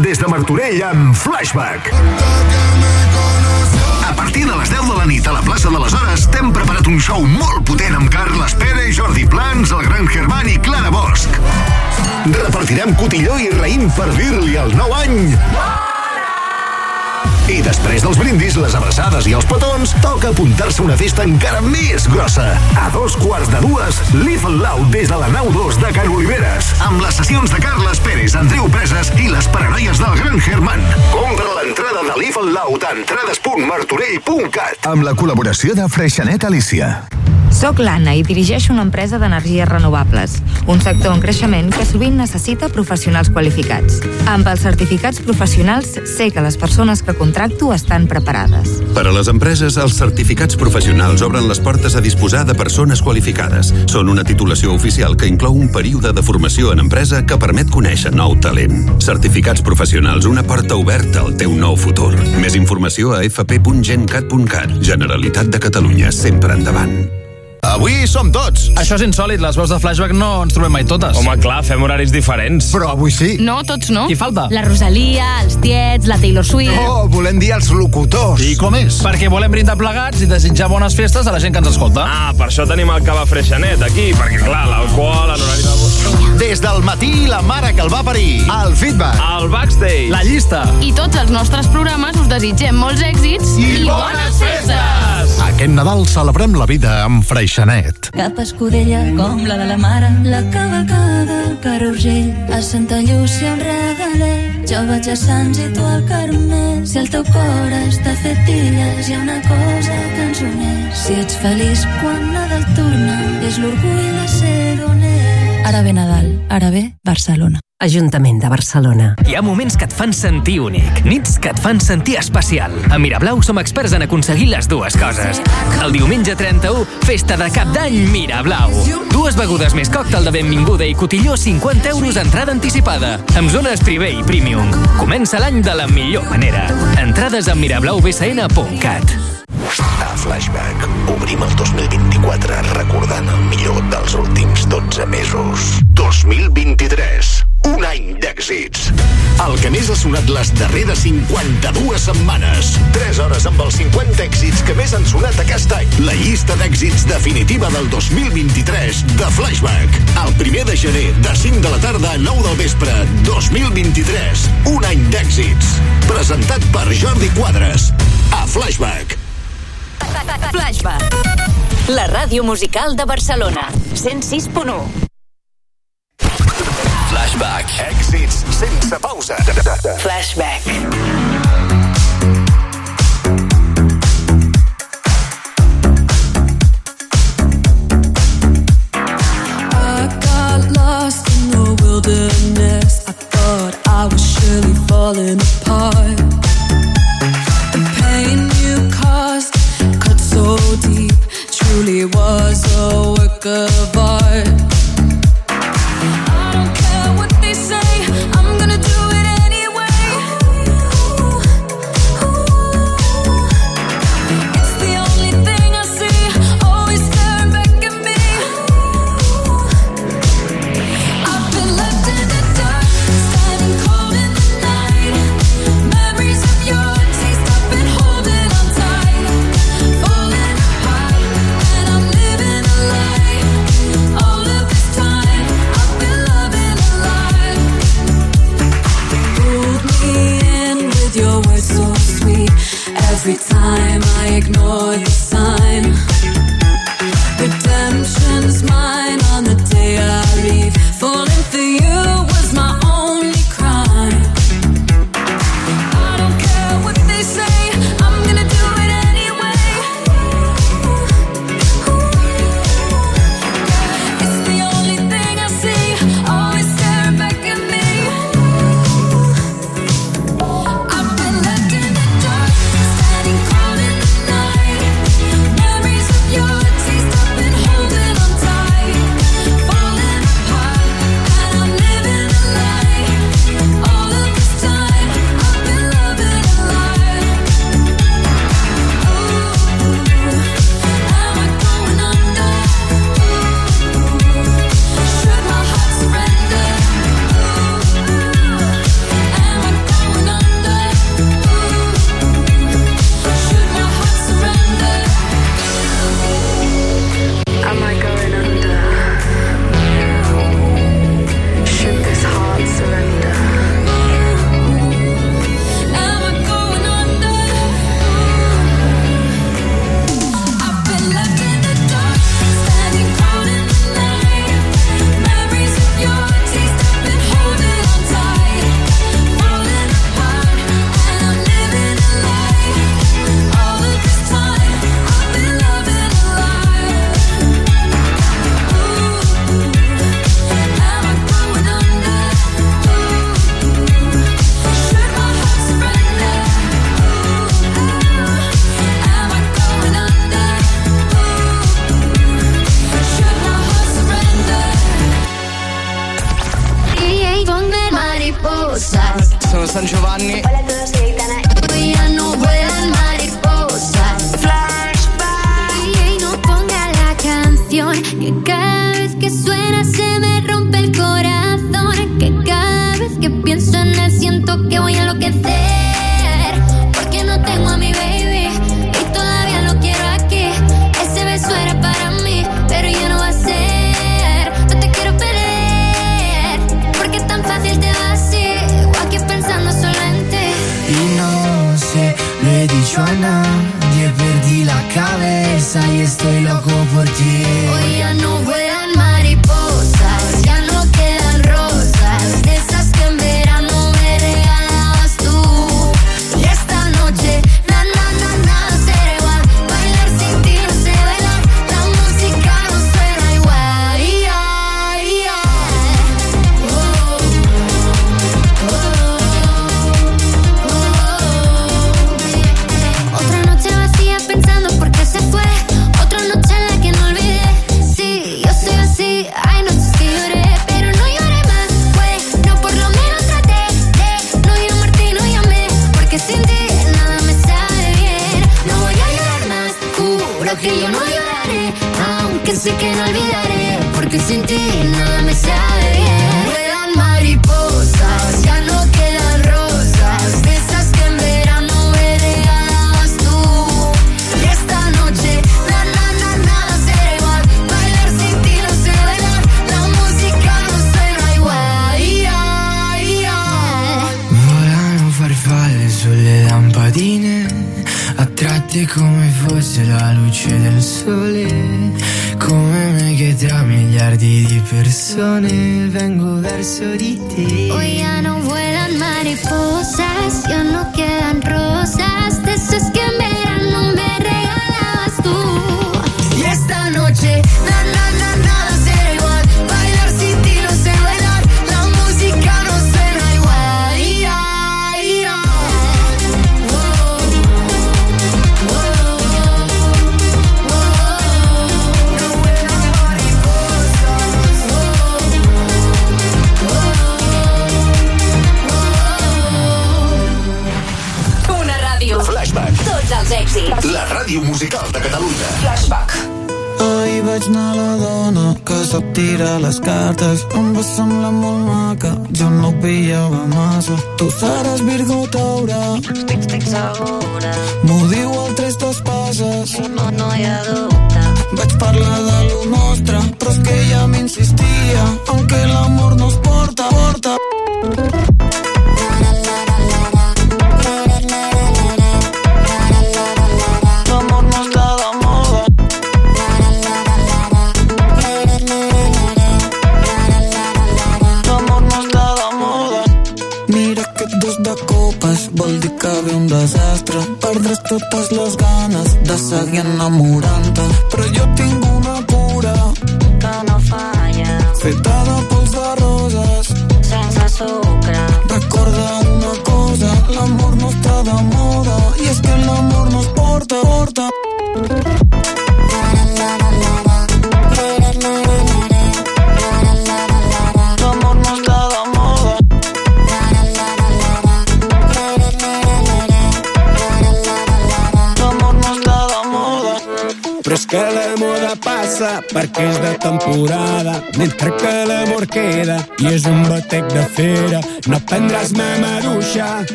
des de Martorell amb Amb la col·laboració de Freixenet Alicia. Soc l'Anna i dirigeixo una empresa d'energies renovables, un sector en creixement que sovint necessita professionals qualificats. Amb els certificats professionals sé que les persones que contracto estan preparades. Per a les empreses, els certificats professionals obren les portes a disposar de persones qualificades. Són una titulació oficial que inclou un període de formació en empresa que permet conèixer nou talent. Certificats professionals, una porta oberta al teu nou futur. Més informació a fp.gencat.cat. Generalitat de Catalunya, sempre endavant. Avui som tots. Això és insòlid, les veus de flashback no ens trobem mai totes. Home, clar, fem horaris diferents. Però avui sí. No, tots no. Qui falta? La Rosalia, els tiets, la Taylor Swift... Oh, volem dir els locutors. I com és? Perquè volem brindar plegats i desitjar bones festes a la gent que ens escolta. Ah, per això tenim el cava freixanet aquí, perquè clar, l'alcohol, en horari de... Des del matí, la mare que el va parir. El feedback. El backstage. La llista. I tots els nostres programes us desitgem molts èxits i, i bones festes! Aquest Nadal celebrem la vida amb Freixenet. Cap escudella com la de la mare, la cavalcada al car Urgell, a Santa Llúcia un regalet. Jo vaig a Sants i tu al Carmel. Si el teu cor està fet d'illes, hi ha una cosa que ens uneix. Si ets feliç quan Nadal torna, és l'orgull de ser d'on ets. Ara ve Nadal, ara ve Barcelona. Ajuntament de Barcelona. Hi ha moments que et fan sentir únic, nits que et fan sentir especial. A Mirablau som experts en aconseguir les dues coses. El diumenge 31, festa de cap d'any Mirablau. Dues begudes més còctel de benvinguda i cotilló 50 euros entrada anticipada. Amb zones privé i premium. Comença l'any de la millor manera. Entrades a mirablaubsn.cat. A Flashback obrim el 2024 recordant el millor dels últims 12 mesos. 2023. D'èxits. El que més ha sonat les darreres 52 setmanes. 3 hores amb els 50 èxits que més han sonat aquest any. La llista d'èxits definitiva del 2023 de Flashback. El primer de gener, de 5 de la tarda a 9 del vespre. 2023. Un any d'èxits. Presentat per Jordi Quadres. A Flashback. Flashback. La ràdio musical de Barcelona. 106.1.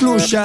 fluya.